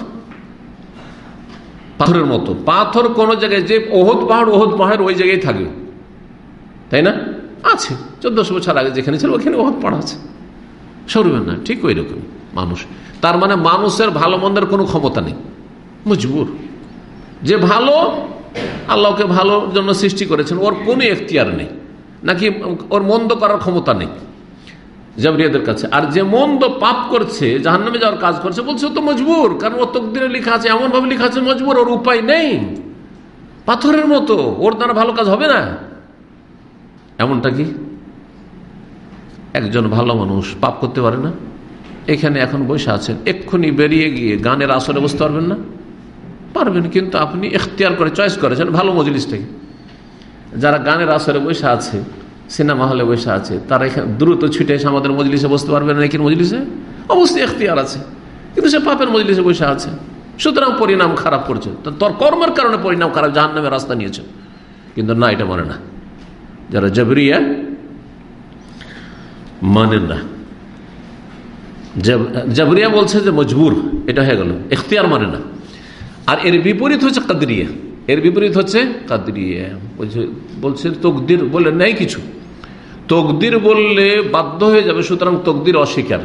পাথরের মতো। পাথর কোন জায়গায় যে ওহদ পাহাড় ওহদ পাহাড় ওই জায়গায় থাকবে। তাই না? আছে। চোদ্দশো বছর আগে যেখানে ছিল, ওখানে ওহদ পাহাড় আছে। সরবে না, ঠিক ওই রকম মানুষ। তার মানে মানুষের ভালো মন্দের কোনো ক্ষমতা নেই। মজবুর। যে ভালো আল্লাহকে ভালোর জন্য সৃষ্টি করেছেন, ওর কোনো এখতিয়ার নেই, নাকি ওর মন্দ করার ক্ষমতা নেই জাবরিয়াদের কাছে। আর যে মন্দ পাপ করছে, জাহান্নামে যাওয়ার কাজ করছে, বলছে তো মজবুর, কারণ ও তকদিরে লেখা আছে এমন ভাবে লেখা আছে, মজবুর, ওর উপায় নেই। পাথরের মতো, ওর দ্বারা ভালো কাজ হবে না। এমনটা কি? একজন ভালো মানুষ পাপ করতে পারে না। এখানে এখন বসে আছেন, এক্ষুনি বেরিয়ে গিয়ে গানের আসরে বসতে পারবেন না। পারবেন কিন্তু আপনি এখতিয়ার করে চয়েস করেছেন ভালো মজলিস থেকে। যারা গানের আসরে বসে আছে, সিনেমা হলে বসে আছে, তারা এখানে দ্রুত ছুটে এসে আমাদের মজলিসে বসতে পারবে না এখানে মজলিসে? অবশ্যই এখতিয়ার আছে। কিন্তু সে পাপের মজলিসে বসে আছে। সুতরাং পরিণাম খারাপ করছে। তোর কর্মের কারণে পরিণাম খারাপ জাহান নামে রাস্তা নিয়েছে। কিন্তু না, এটা মানে না। যারা জবরিয়া মানেন না। জবরিয়া বলছে যে মজবুর, এটা হয়ে গেল। এখতিয়ার মানে না। আর এর বিপরীত হচ্ছে কাদরিয়া। এর বিপরীত হচ্ছে কাদরিয়া। বলছে বলছে, তকদির বলে নেই কিছু। তকদির বললে বাধ্য হয়ে যাবে, সুতরাং তকদির অস্বীকার।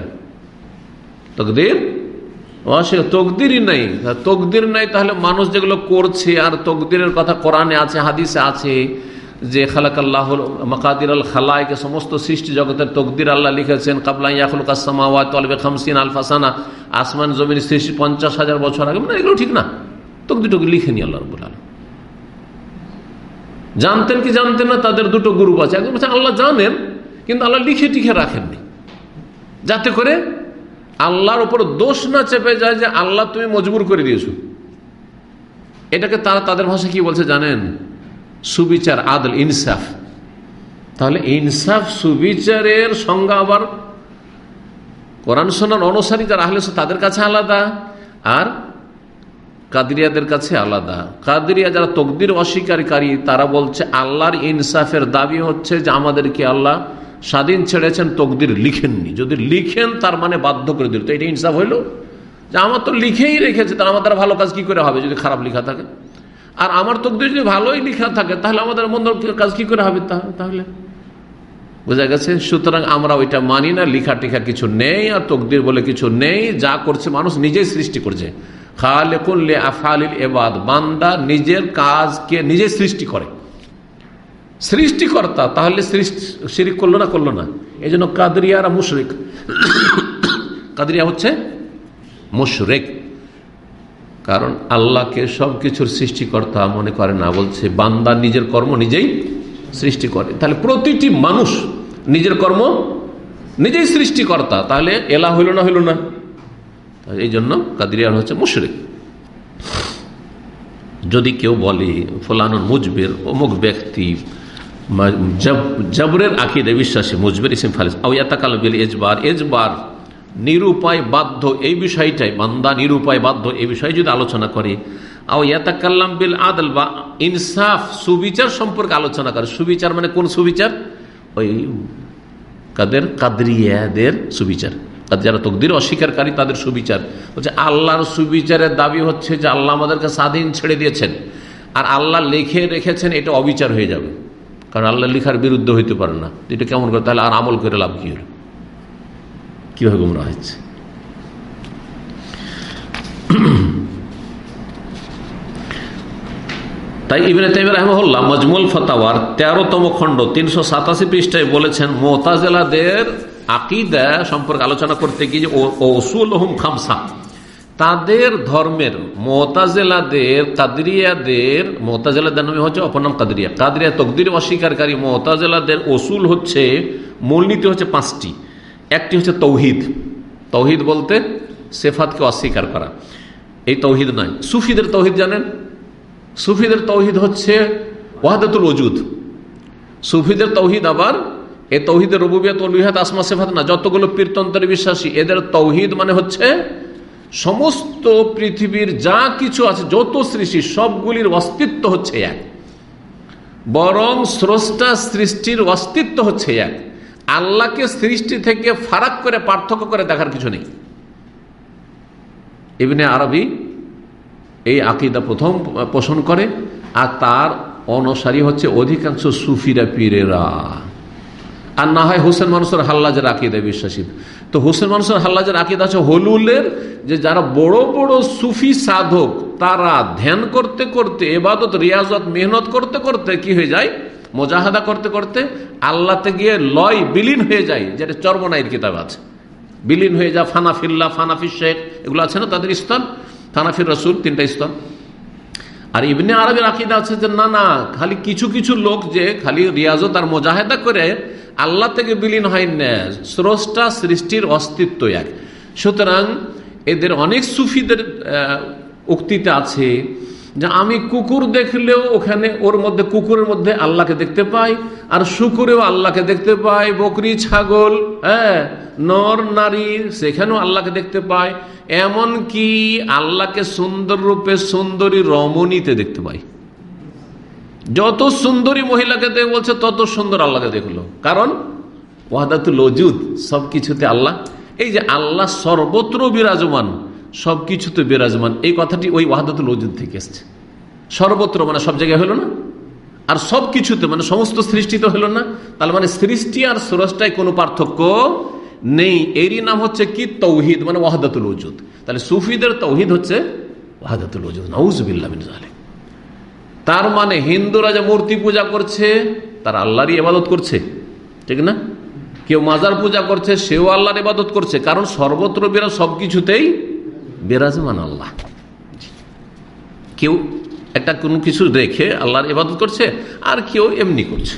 তকদির? অস্বীকার। তকদিরই নাই। তকদির নাই তাহলে মানুষ যেগুলো করছে, আর তকদিরের কথা কোরআনে আছে, হাদিসে আছে, যে খালাকাল্লাহ মকাদির আল খালায়কে সমস্ত সৃষ্টি জগতের তকদির আল্লাহ লিখেছেন, কাবলা ইয়াকুল কাসামাওয়াত খামসিন আল ফাসানা আসমান জমির সৃষ্টি পঞ্চাশ হাজার বছর আগে। মানে এগুলো ঠিক না। তকদির টকদির লিখেনি আল্লাহ রবুল আলম জানতেন কি জানতেন না, তাদের দুটো গ্রুপ আছে। একদম আল্লাহ জানেন, কিন্তু আল্লাহ লিখে টিখে রাখেননি। যাতে করে আল্লাহর উপর দোষ না চেপে যায় যে আল্লাহ তুমি মজবুর করে দিয়েছ। এটাকে তারা তাদের ভাষা কি বলছে জানেন? সুবিচার, আদল, ইনসাফ। তাহলে ইনসাফ, সুবিচারের সংজ্ঞা আবার কোরআন সোনার অনুসারী যারা আহলে তাদের কাছে আলাদা। আর কাদরিয়াদের কাছে আলাদা। কাদরিয়া যারা তকদির অস্বীকারী, তারা বলছে আল্লাহর ইনসাফের দাবি হচ্ছে যে আমাদেরকে আল্লাহ স্বাধীন ছেড়েছেন, তকদির লিখেননি। যদি লিখেন, তার মানে বাধ্য করে দিল। তো এটা ইনসাফ হইল? যে আমার তো লিখেই রেখেছে, তাহলে আমার দ্বারা ভালো কাজ কি করে হবে যদি খারাপ লেখা থাকে? আর আমার তকদির যদি ভালোই লেখা থাকে, তাহলে আমাদের মন্দ কাজ কি করে হবে তাহলে? বোঝা গেছে? সুতরাং আমরা ওইটা মানি না লিখা টিখা কিছু নেই, আর তকদির বলে কিছু নেই। যা করছে মানুষ নিজেই সৃষ্টি করছে। খালে করলে আফালিল এবাদ বান্দা নিজের কাজকে নিজেই সৃষ্টি করে। সৃষ্টিকর্তা, তাহলে সৃষ্টি, শিরিক করল না করল না? এই জন্য কাদরিয়ারা মুশরিক। কাদরিয়া হচ্ছে মুশরেক। কারণ আল্লাহকে সব কিছুর সৃষ্টিকর্তা মনে করে না, বলছে বান্দা নিজের কর্ম নিজেই সৃষ্টি করে। তাহলে প্রতিটি মানুষ নিজের কর্ম নিজেই সৃষ্টিকর্তা, তাহলে এলা হইল না হইল না? এই জন্য কাদরিয়ার হচ্ছে মুশরিক। যদি কেউ বলে ফলানুর মুজবের, অমুক ব্যক্তি জবরের আকিদে বিশ্বাসী, মুজবের ইসিম ফালিস আউয়াতাকাল বিল এজবার এজবার নিরুপায় বাধ্য এই বিষয়টাই, বান্দা নিরুপায় বাধ্য এই বিষয়ে যদি আলোচনা করে, আও ইয়াতাকাল্লাম বিল আদল বা ইনসাফ, সুবিচার সম্পর্কে আলোচনা করে, সুবিচার মানে কোন সুবিচার? ওই কাদের? কাদরিয়াদের সুবিচার। যারা তকদির অস্বীকারী তাদের সুবিচার। হচ্ছে আল্লাহর সুবিচারের দাবি হচ্ছে যে আল্লাহ আমাদেরকে স্বাধীন ছেড়ে দিয়েছেন। আর আল্লাহ লিখে রেখেছেন, এটা অবিচার হয়ে যাবে। কারণ আল্লাহ লিখার বিরুদ্ধে হইতে পারে না। এটা কেমন করে? তাহলে আর আমল করে লাভ কি হল? কীভাবে গুমরা হচ্ছে? তাই ইবনে তাইম রহমহল্লা মজমুল ফতাওয়ার তেরোতম খণ্ড তিনশো সাতাশি পৃষ্ঠায় বলেছেন, মোতাজেলাদের আকিদা সম্পর্কে আলোচনা করতে গিয়ে ওসুল হুম খামসা। তাদের ধর্মের মোতাজেলাদের, কাদরিয়াদের, মোতাজেলাদের নামে হচ্ছে অপর নাম কাদরিয়া। কাদরিয়া তকদির অস্বীকারী মোতাজেলাদের ওসুল হচ্ছে, মূলনীতি হচ্ছে পাঁচটি। একটি হচ্ছে তৌহিদ। তৌহিদ বলতে সেফাতকে অস্বীকার করা। এই তৌহিদ নয়। সুফিদের তৌহিদ জানেন? সুফিদের তৌহিদ হচ্ছে ওয়াহাদুল ওজুদ। সুফিদের তৌহিদ আবার এ তৌহিদের রবুবিয়াত উলুহাত আসমা সেফাত না, যতগুলো পীরতন্ত্রের বিশ্বাসী, এদের তৌহিদ মানে হচ্ছে সমস্ত পৃথিবীর যা কিছু আছে, যত সৃষ্টি, সবগুলির অস্তিত্ব হচ্ছে এক। বরং স্রষ্টা সৃষ্টির অস্তিত্ব হচ্ছে এক। আল্লাহকে সৃষ্টি থেকে ফারাক করে, পার্থক্য করে দেখার কিছু নেই। এমনি আরবি এই আকিদা প্রথম পোষণ করে, আর তার অনুসারী হচ্ছে অধিকাংশ সুফিরা পীরেরা। আর না হয় হোসেন মানুষের হাল্লাজের আকিদা বিশ্বাসী। তো হোসেন মানুষের হাল্লাজের আকিদা আছে হলুলের যে যারা বড় বড় সুফি সাধক, তারা ধ্যান করতে করতে, এবাদত, রিয়াজত, মেহনত করতে করতে কি হয়ে যায়? মোজাহাদা করতে করতে আল্লাহতে গিয়ে লয় বিলীন হয়ে যায়, যেটা চর্মনাইয়ের কিতাব আছে। বিলীন হয়ে যায় ফানাফিল্লা ফানাফি শেখ, এগুলো আছে না তাদের স্তন? ফানাফির রসুল, তিনটা স্তন। আর ইবনে আরবের আকিদা আছে যে, না না, খালি কিছু কিছু লোক যে খালি রিয়াজত আর মোজাহেদা করে আল্লাহ থেকে বিলীন হয় না। স্রষ্টা সৃষ্টির অস্তিত্ব এক। সুতরাং এদের অনেক সুফিদের উক্তিতে আছে যে আমি কুকুর দেখলেও ওখানে ওর মধ্যে, কুকুরের মধ্যে আল্লাহকে দেখতে পাই, আর শুকুরেও আল্লাহকে দেখতে পাই। বকরি, ছাগল হ্যাঁ নর, নারী, সেখানেও আল্লাহকে দেখতে পাই। এমন কি আল্লাহকে সুন্দর রূপে সুন্দরী রমণীতে দেখতে পাই। যত সুন্দরী মহিলাকে দেখ বলছে, তত সুন্দর আল্লাহকে দেখল। কারণ ওয়াদাতুল ওজুদ সব কিছুতে আল্লাহ। এই যে আল্লাহ সর্বত্র বিরাজমান সব কিছুতে বিরাজমান, এই কথাটি ওই ওয়াহাদাতুল ওজুদ থেকে এসছে। সর্বত্র মানে সব জায়গায় হলো না? আর সব কিছুতে মানে সমস্ত সৃষ্টি তো হলো না? তাহলে মানে সৃষ্টি আর স্রষ্টায় কোনো পার্থক্য নেই। এরই নাম হচ্ছে কি? তৌহিদ মানে ওয়াহাদাতুল ওজুদ। তাহলে সুফিদের তৌহিদ হচ্ছে ওয়াহাদাতুল ওজুদ। নাউজবিল্লাহ তার মানে হিন্দুরা যে মূর্তি পূজা করছে, তার আল্লাহরই ইবাদত করছে। ঠিক না? কেউ মাজার পূজা করছে, সেও আল্লাহর ইবাদত করছে। কারণ সর্বত্র বেরা সব কিছুতেই বিরাজমান আল্লাহ। কেউ একটা কোনো কিছু রেখে আল্লাহর ইবাদত করছে, আর কেউ এমনি করছে।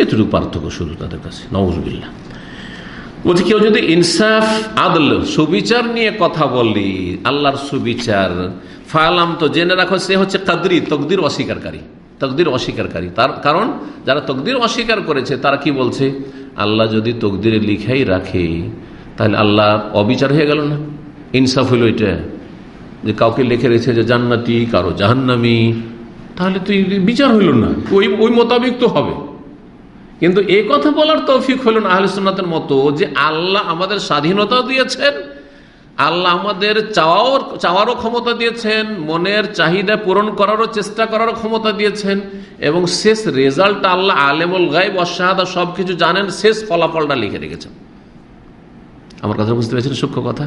এতটুকু পার্থক্য শুধু তাদের কাছে। নওয়াজবিল্লা বলছি, কেউ যদি ইনসাফ, আদল, সুবিচার নিয়ে কথা বলি, আল্লাহর সুবিচার ফালাম তো জেনে রাখো, সে হচ্ছে কাদরি তকদির অস্বীকারী তকদির অস্বীকারী তার কারণ, যারা তকদির অস্বীকার করেছে, তারা কি বলছে? আল্লাহ যদি তকদিরে লিখাই রাখে, তাহলে আল্লাহ অবিচার হয়ে গেল না? ইনসাফ হইল এটা, যে কাউকে লিখে রেখেছে যে জান্নাতি, কারও জাহান্নামি, তাহলে তুই বিচার হইল না। ওই ওই মোতাবেক তো হবে। কিন্তু এ কথা বলার তৌফিক হইল না আহলে সুন্নাতের মতো যে আল্লাহ আমাদের স্বাধীনতা দিয়েছেন আল্লাহ আমাদের চাওয়ার, চাওয়ারও ক্ষমতা দিয়েছেন, মনের চাহিদা পূরণ করারও চেষ্টা করারও ক্ষমতা দিয়েছেন, এবং শেষ রেজাল্ট আল্লাহ আলেমুল গাইব অশাহাদা সব কিছু জানেন, শেষ ফলাফলটা লিখে রেখেছেন। আমার কথা বুঝতে পেরেছেন সূক্ষ্ম কথা?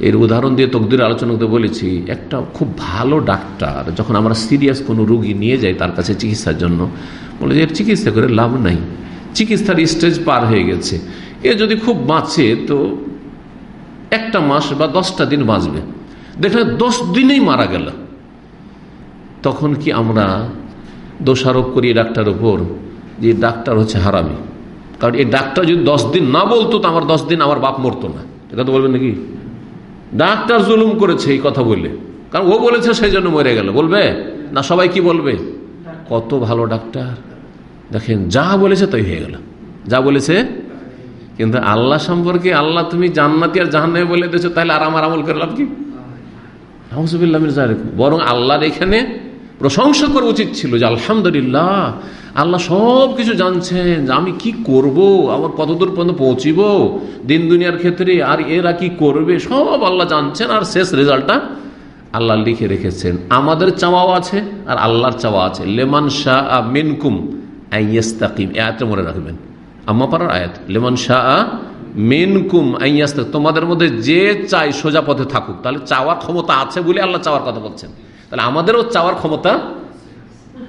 এর উদাহরণ দিয়ে তকদির আলোচনা করতে বলেছি, একটা খুব ভালো ডাক্তার যখন আমরা সিরিয়াস কোনো রুগী নিয়ে যাই তার কাছে চিকিৎসার জন্য, বলে যে এর চিকিৎসা করে লাভ নাই, চিকিৎসার স্টেজ পার হয়ে গেছে। এ যদি খুব বাঁচে তো একটা মাস বা দশটা দিন বাঁচবে। দেখলে দশ দিনেই মারা গেল। তখন কি আমরা দোষারোপ করি ডাক্তার ওপর যে ডাক্তার হচ্ছে হারামি? কারণ এই ডাক্তার যদি দশ দিন না বলতো, তো আমার দশ দিন আমার বাপ মরতো না। এটা তো বলবেন নাকি? ডাক্তার জুলুম করেছে এই কথা বললে। কারণ ও বলেছে সেই জন্য মরে গেল। বলবে? না, সবাই কি বলবে? কত ভালো ডাক্তার। দেখেন, যা বলেছে তাই হয়ে গেল। যা বলেছে কিন্তু আল্লাহ সম্পর্কে আল্লাহ তুমি জান্নাতি আর জাহান্নামে বলে দিয়েছ, তাহলে আর আমার আমল করে লাভ কি? বরং আল্লাহর এখানে প্রশংসা করা উচিত ছিল যে আলহামদুলিল্লাহ, আল্লাহ সব কিছু জানছেন যে আমি কি করব, আবার কতদূর পর্যন্ত পৌঁছিব, দিন দুনিয়ার ক্ষেত্রে আর এরা কি করবে, সব আল্লাহ জানছেন আর শেষ রেজাল্টটা আল্লাহ লিখে রেখেছেন। আমাদের চাওয়াও আছে আর আল্লাহর চাওয়া আছে। লেমান শাহ মিনকুম আইয়াস্তাকিম। এ আয়তে মনে রাখবেন। আম্মা পাড়ার আয়াত, লেমন শাহ মেনকুম আইয়াস্ত তোমাদের মধ্যে যে চাই সোজা পথে থাকুক, তাহলে চাওয়ার ক্ষমতা আছে বলে আল্লাহ চাওয়ার কথা বলছেন। তাহলে আমাদেরও চাওয়ার ক্ষমতা,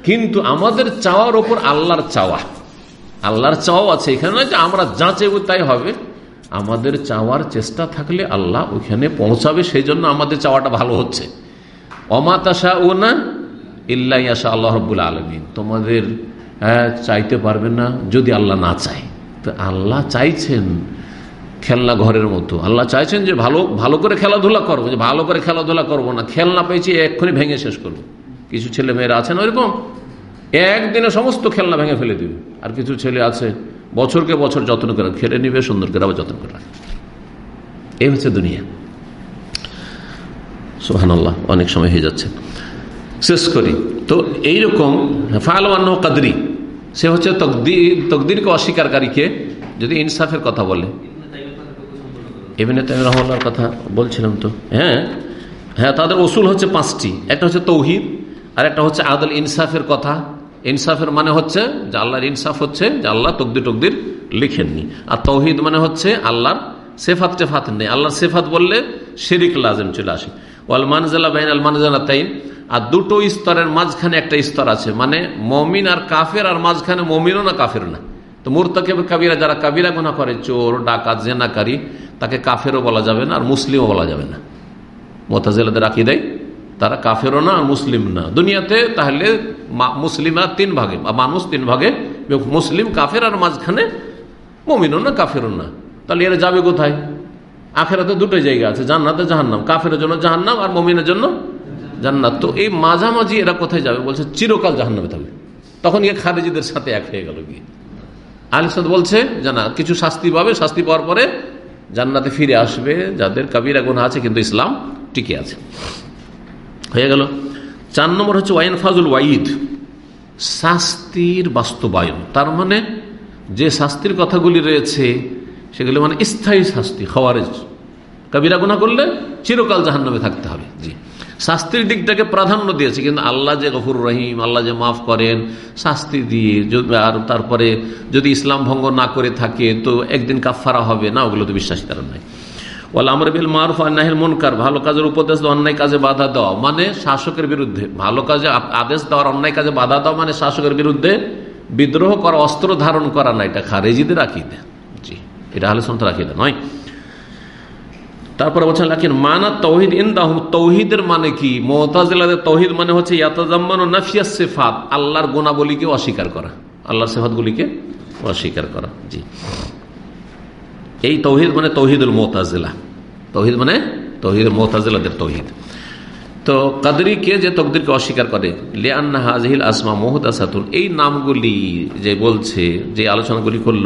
কিন্তু আমাদের চাওয়ার ওপর আল্লাহর চাওয়া। আল্লাহর চাওয়াও আছে, এখানে নয় যে আমরা যা চাইব তাই হবে। আমাদের চাওয়ার চেষ্টা থাকলে আল্লাহ ওইখানে পৌঁছাবে সেই জন্য আমাদের চাওয়াটা ভালো হচ্ছে। অমাতাশা ও না ইল্লাইয়াশা আল্লাহ রব্বুল আলমিন তোমাদের চাইতে পারবে না, যদি আল্লাহ না চায়। তো আল্লাহ চাইছেন খেলনা ঘরের মতো। আল্লাহ চাইছেন যে ভালো ভালো করে খেলাধুলা করব। যে ভালো করে খেলাধুলা করব না, খেলনা পেয়েছি, এক্ষুনি ভেঙে শেষ করব। কিছু ছেলে মেয়েরা আছেন ওইরকম? একদিনে সমস্ত খেলনা ভেঙে ফেলে দিবে। আর কিছু ছেলে আছে, বছরকে বছর যত্ন করে খেলে নিবে, সুন্দর করে আবার যত্ন করে এই হচ্ছে দুনিয়া। সোহান অনেক সময় হয়ে যাচ্ছে। শেষ করি। তো এইরকম ফালওয়ান্ন কাদরি, সে হচ্ছে তকদির তকদিরকে অস্বীকারীকে যদি ইনসাফের কথা বলে। এমনি রহমার কথা বলছিলাম তো। হ্যাঁ? হ্যাঁ তাদের ওসুল হচ্ছে পাঁচটি। একটা হচ্ছে তৌহিদ, আর একটা হচ্ছে আদল ইনসাফের কথা। ইনসাফের মানে হচ্ছে যে আল্লাহর ইনসাফ হচ্ছে যে আল্লাহ তকদির টকদির লিখেননি। আর তৌহিদ মানে হচ্ছে আল্লাহর সেফাত টেফাত নেই। আল্লাহর সেফাত বললে শেরিক লাজেম চলে আসে। ওয়াল মানজালা বাইন আল মানজালা তাইন আর দুটো স্তরের মাঝখানে একটা স্তর আছে মানে মমিন আর কাফের, আর মাঝখানে মমিনও না কাফের না। তো মুরতাকে কাবিরা যারা কাবিরা গোনা করে, চোর, ডাকাত, জেনাকারী, তাকে কাফেরও বলা যাবে না, আর মুসলিমও বলা যাবে না। মোতাজেলাদের রাখি দেয় তারা কাফেরও না, আর মুসলিম না। দুনিয়াতে তাহলে মুসলিমরা তিন ভাগে, বা মানুষ তিন ভাগে মুসলিম কাফের, আর মাঝখানে মমিনও না, কাফেরও না। তাহলে এরা যাবে কোথায়? আখেরাতে দুটো জায়গা আছে, জান্নাতে জাহান্নাম। কাফের জন্য জাহান্নাম, আর মমিনের জন্য জান্নাত। তো এই মাঝামাঝি এরা কোথায় যাবে? বলছে, চিরকাল জাহান্নামে থাকবে। তখন গিয়ে খারেজিদের সাথে এক হয়ে গেল গিয়ে। আলিসাদ বলছে জানা কিছু শাস্তি পাবে। শাস্তি পাওয়ার পরে জান্নাতে ফিরে আসবে। যাদের কাবিরা গুণা আছে, কিন্তু ইসলাম টিকে আছে। হয়ে গেল। চার নম্বর হচ্ছে ওয়াইন ফাজুল ওয়াইদ শাস্তির বাস্তবায়ন। তার মানে যে শাস্তির কথাগুলি রয়েছে, সেগুলি মানে স্থায়ী শাস্তি, খাওয়ারেজ। কাবিরা গুণা করলে চিরকাল জাহান্নামে থাকতে হবে। জি। শাস্তির দিকটাকে প্রাধান্য দিয়েছে, কিন্তু আল্লাহ যে গফুর রহিম, আল্লাহ যে মাফ করেন, শাস্তি দিয়ে আর তারপরে যদি ইসলাম ভঙ্গ না করে থাকে, তো একদিন কাফারা হবে, না, ওগুলো তো বিশ্বাস কারণ নাই ওয়াল আমর বিল মারুফ আন্নাহিল মনকার, ভালো কাজের উপদেশ দেওয়া অন্যায় কাজে বাধা দেওয়া মানে শাসকের বিরুদ্ধে। ভালো কাজে আদেশ দেওয়ার, অন্যায় কাজে বাধা দেওয়া মানে শাসকের বিরুদ্ধে বিদ্রোহ করা, অস্ত্র ধারণ করা না, এটা খারেজিদের আকিদে। জি, এটা হলে সন্ত নয়? তারপরে বলছেন, লাকিন মানা তৌহিদ ইন্দাহ তৌহিদের মানে কি? মোহতাজিলাদের তৌহিদ মানে হচ্ছে ও সেফাত আল্লাহর গুণাবলীকে অস্বীকার করা। আল্লাহর সেফাতগুলিকে অস্বীকার করা, জি। এই তৌহিদ মানে তৌহিদুল মোহতাজিলা তৌহিদ মানে তৌহিদ মোহতাজিলাদের তৌহিদ। তো কাদরিকে যে তকদিরকে অস্বীকার করে? লিয়ান্না হাজহিল আসমা মোহদাসাতুন। এই নামগুলি যে বলছে, যে আলোচনাগুলি করল,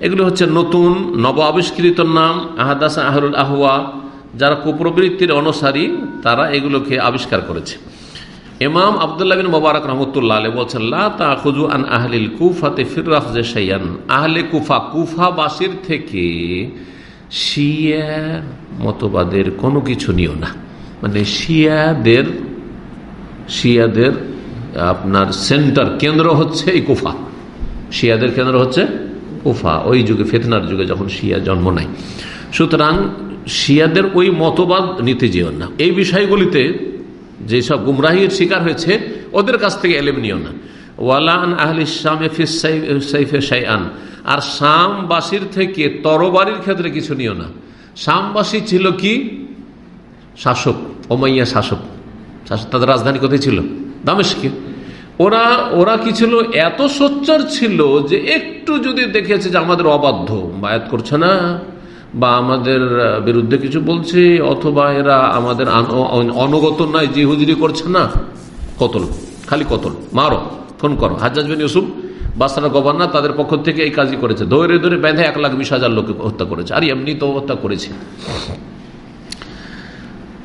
এগুলি হচ্ছে নতুন, নব আবিষ্কৃত নাম, আহাদাসা আহরুল আহওয়া, যারা কুপ্রবৃত্তির অনুসারী, তারা এগুলোকে আবিষ্কার করেছে। ইমাম আবদুল্লাহ মোবারক রহমতুল্লাহ আলী বলছেন খুজু আন আহলিল কুফাতে ফিরাফজে সাইয়ান আহলে কুফা, কুফাবাসীর থেকে শিয়া মতবাদের কোনো কিছু নিও না। মানে শিয়াদের শিয়াদের আপনার সেন্টার কেন্দ্র হচ্ছে এই কুফা। শিয়াদের কেন্দ্র হচ্ছে কুফা। ওই যুগে, ফেতনার যুগে যখন শিয়া জন্ম নেয়। সুতরাং শিয়াদের ওই মতবাদ নিতে যেও না। এই বিষয়গুলিতে যেসব গুমরাহির শিকার হয়েছে, ওদের কাছ থেকে এলেম নিও না। ওয়ালান আহল ইসলামে ফিসাইফে সাইআন আর শামবাসীর থেকে তরবারির ক্ষেত্রে কিছু নিও না। শামবাসী ছিল কি? শাসক ওমাইয়া শাসক। শাসক তাদের রাজধানী কোথায় ছিল? দামেশকে ওরা ওরা কি ছিল? এত সোচ্চার ছিল যে একটু যদি দেখেছে যে আমাদের অবাধ্য, বায়াত করছে না, বা আমাদের বিরুদ্ধে কিছু বলছে, অথবা এরা আমাদের অনগত নয় যে হুজুরি করছে না, কতল, খালি কতল, মারো ফোন করো। Hajjaj bin Yusuf Basra governor, তাদের পক্ষ থেকে এই কাজই করেছে। ধরে ধরে বেঁধে এক লাখ বিশ হাজার লোকে হত্যা করেছে। আর এমনি তো হত্যা করেছে।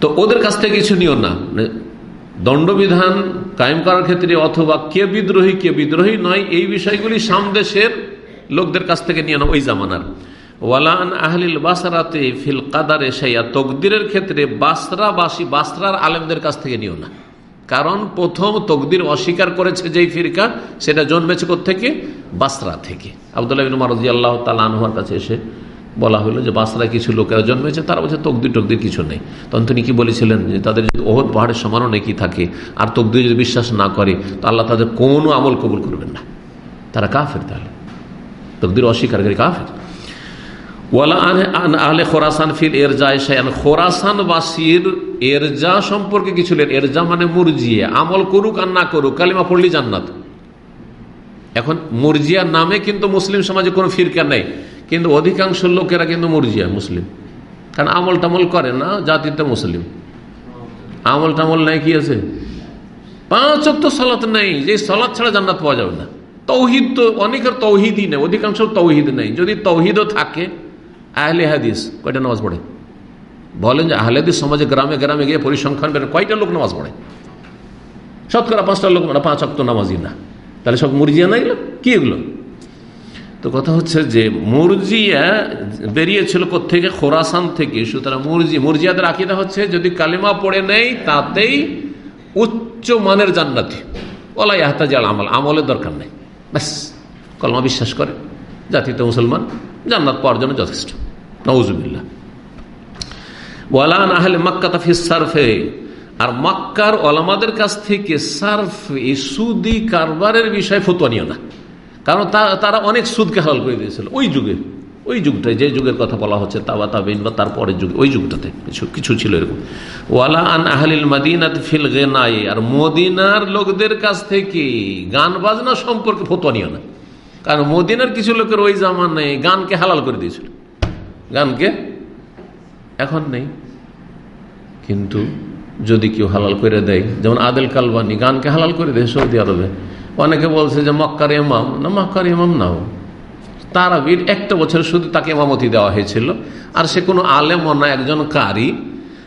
তো ওদের কাছ থেকে কিছু নিও না। মানে দণ্ডবিধান কায়েম করার ক্ষেত্রে অথবা কে বিদ্রোহী কে বিদ্রোহী নয়, এই বিষয়গুলি সামদেশের লোকদের কাছ থেকে নিয়ে না ওই জামানার। ওয়ালান আহলিল বাসরাতে ফিল কাদারে সাইয়া তকদিরের ক্ষেত্রে বাসরাবাসী, বাসরার আলেমদের কাছ থেকে নিও না। কারণ প্রথম তকদির অস্বীকার করেছে যেই ফিরকা, সেটা জন্মেছে থেকে বাসরা থেকে। আবদুল্লাহ মারজি আল্লাহ তালানহার কাছে এসে বলা হলো যে বাসরা কিছু লোকেরা জন্মেছে, তারা বলছে তকদির টকদির কিছু নেই। তখন তিনি কি বলেছিলেন যে তাদের যদি ওহদ পাহাড়ের সমানও নেই থাকে, আর তকদির যদি বিশ্বাস না করে, তো আল্লাহ তাদের কোনো আমল কবুল করবেন না। তারা কাফের তাহলে। তকদির অস্বীকারী কাফের। ওয়ালা এরজা মানে মুরজিয়ে। আমল করুক আর না করুক, কালিমা পড়লি জান্নাত। এখন মুরজিয়ার নামে কিন্তু মুসলিম সমাজে কোনো ফিরকা নেই। কিন্তু অধিকাংশ লোকেরা কিন্তু মুরজিয়া, মুসলিম। কারণ আমল টামল করে না, জাতিতে মুসলিম। আমল টামল নাই কি আছে? পাঁচ তো সলাত নেই, যে সলাৎ ছাড়া জান্নাত পাওয়া যাবে না। তৌহিদ তো অনেকের তৌহিদই নেই, অধিকাংশ তৌহিদ নেই। যদি তৌহিদও থাকে, আহলে হাদিস কয়টা নামাজ পড়ে? বলেন যে আহলে হাদিস সমাজে গ্রামে গ্রামে গিয়ে পরিসংখ্যান বেড়ে কয়টা লোক নামাজ পড়ে? শতকরা পাঁচটা লোক মানে পাঁচ অক্ত নামাজই না। তাহলে সব মুরজিয়া না এগুলো? কি এগুলো? তো কথা হচ্ছে যে মুরজিয়া বেরিয়েছিল থেকে খোরাসান থেকে। সুতরাং মুরজি মুরজিয়াদের আকিদা হচ্ছে যদি কালিমা পড়ে নেই, তাতেই উচ্চ মানের জান্নাতি। ওলাই আহতাজ আমল। আমলের দরকার নেই। ব্যাস, কলমা বিশ্বাস করে। জাতিতে মুসলমান, জান্নাত পাওয়ার জন্য যথেষ্ট। নওয়াজুবিল্লা ওয়ালান আহলে মাক্কা তাফিস সারফে। আর মক্কার ওলামাদের কাছ থেকে সার্ফ এই সুদি কারবারের বিষয়ে ফতুয়া নিও না। কারণ তারা অনেক সুদকে হালাল করে দিয়েছিল। ওই যুগে, ওই যুগটায় যে যুগের কথা বলা হচ্ছে তাবা তাবিন বা তারপরের যুগে, ওই যুগটাতে কিছু কিছু ছিল এরকম। ওয়ালা আন আহলিল মাদিনাত ফিল গেনাই, আর মদিনার লোকদের কাছ থেকে গান বাজনা সম্পর্কে ফতোয়া নিও না। কারণ মদিনার কিছু লোকের ওই জামান নেই, গানকে হালাল করে দিয়েছিল। গানকে এখন নেই। কিন্তু যদি কেউ হালাল করে দেয়, যেমন আদেল কালবানি, গানকে হালাল করে দেয় সৌদি আরবে। অনেকে বলছে যে মক্কার ইমাম। না, মক্কার ইমাম নাও। তারাবির একটা বছর শুধু তাকে ইমামতি দেওয়া হয়েছিল। আর সে কোনো আলেম না, একজন কারি।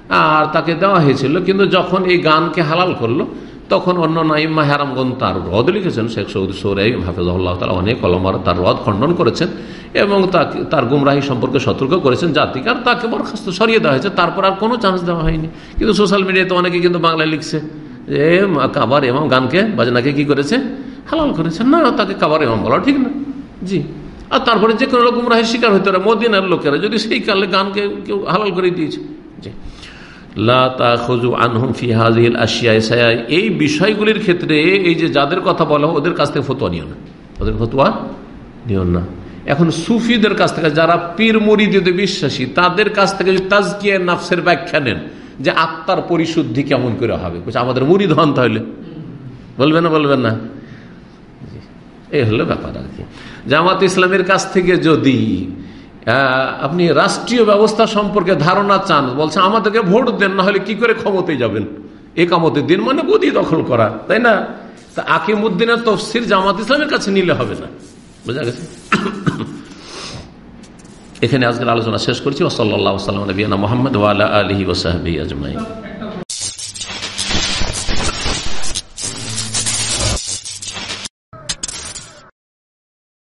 আর তাকে দেওয়া হয়েছিল। কিন্তু যখন এই গানকে হালাল করল, তখন অন্য নাইমা হেরামগন তার রদ লিখেছেন। শেখ সৌদ সৌরাই হাফিজাল্লাহ তালা অনেক কলমার তার রদ খণ্ডন করেছেন এবং তাকে, তার গুমরাহি সম্পর্কে সতর্ক করেছেন জাতিকে। আর তাকে বরখাস্ত সরিয়ে দেওয়া হয়েছে। তারপর আর কোনো চান্স দেওয়া হয়নি। কিন্তু সোশ্যাল মিডিয়াতে অনেকে কিন্তু বাংলায় লিখছে। যে কাবার এমাম গানকে বাজনাকে কি করেছে? হালাল করেছে। না, তাকে কাবার এমাম বলা ঠিক না। জি। আর তারপরে যে কোনো রকম রাহের শিকার হতে পারে, মদিনার লোকেরা যদি সেই কালে গানকে কেউ হালাল করে দিয়েছে। জি। এই বিষয়গুলির ক্ষেত্রে এই যে যাদের কথা বলা ওদের কাছ থেকে ফতোয়া নিও না। ওদের ফতোয়া নিও না। এখন সুফিদের কাছ থেকে, যারা পীর মরিদিতে বিশ্বাসী, তাদের কাছ থেকে তাজকিয়া নাফসের ব্যাখ্যা নেন যে আত্মার পরিশুদ্ধি কেমন করে হবে? আমাদের মুরিদ হন তাহলে। বলবেন না বলবেন না। এই হলো ব্যাপার আর কি। জামাত ইসলামের কাছ থেকে যদি আপনি রাষ্ট্রীয় ব্যবস্থা সম্পর্কে ধারণা চান, বলছে, আমাদেরকে ভোট দেন না হলে কি করে ক্ষমতায় যাবেন? একামতের দিন মানে গদি দখল করা, তাই না? তা আকিমুদ্দিনের তফসির জামাত ইসলামের কাছে নিলে হবে না। বোঝা গেছে? এখানে আজকের আলোচনা শেষ করছি। ওসল্লা সাল্লাম নবীনা মোহাম্মদ ওয়ালা আলহি ওসাহাবি আজমাই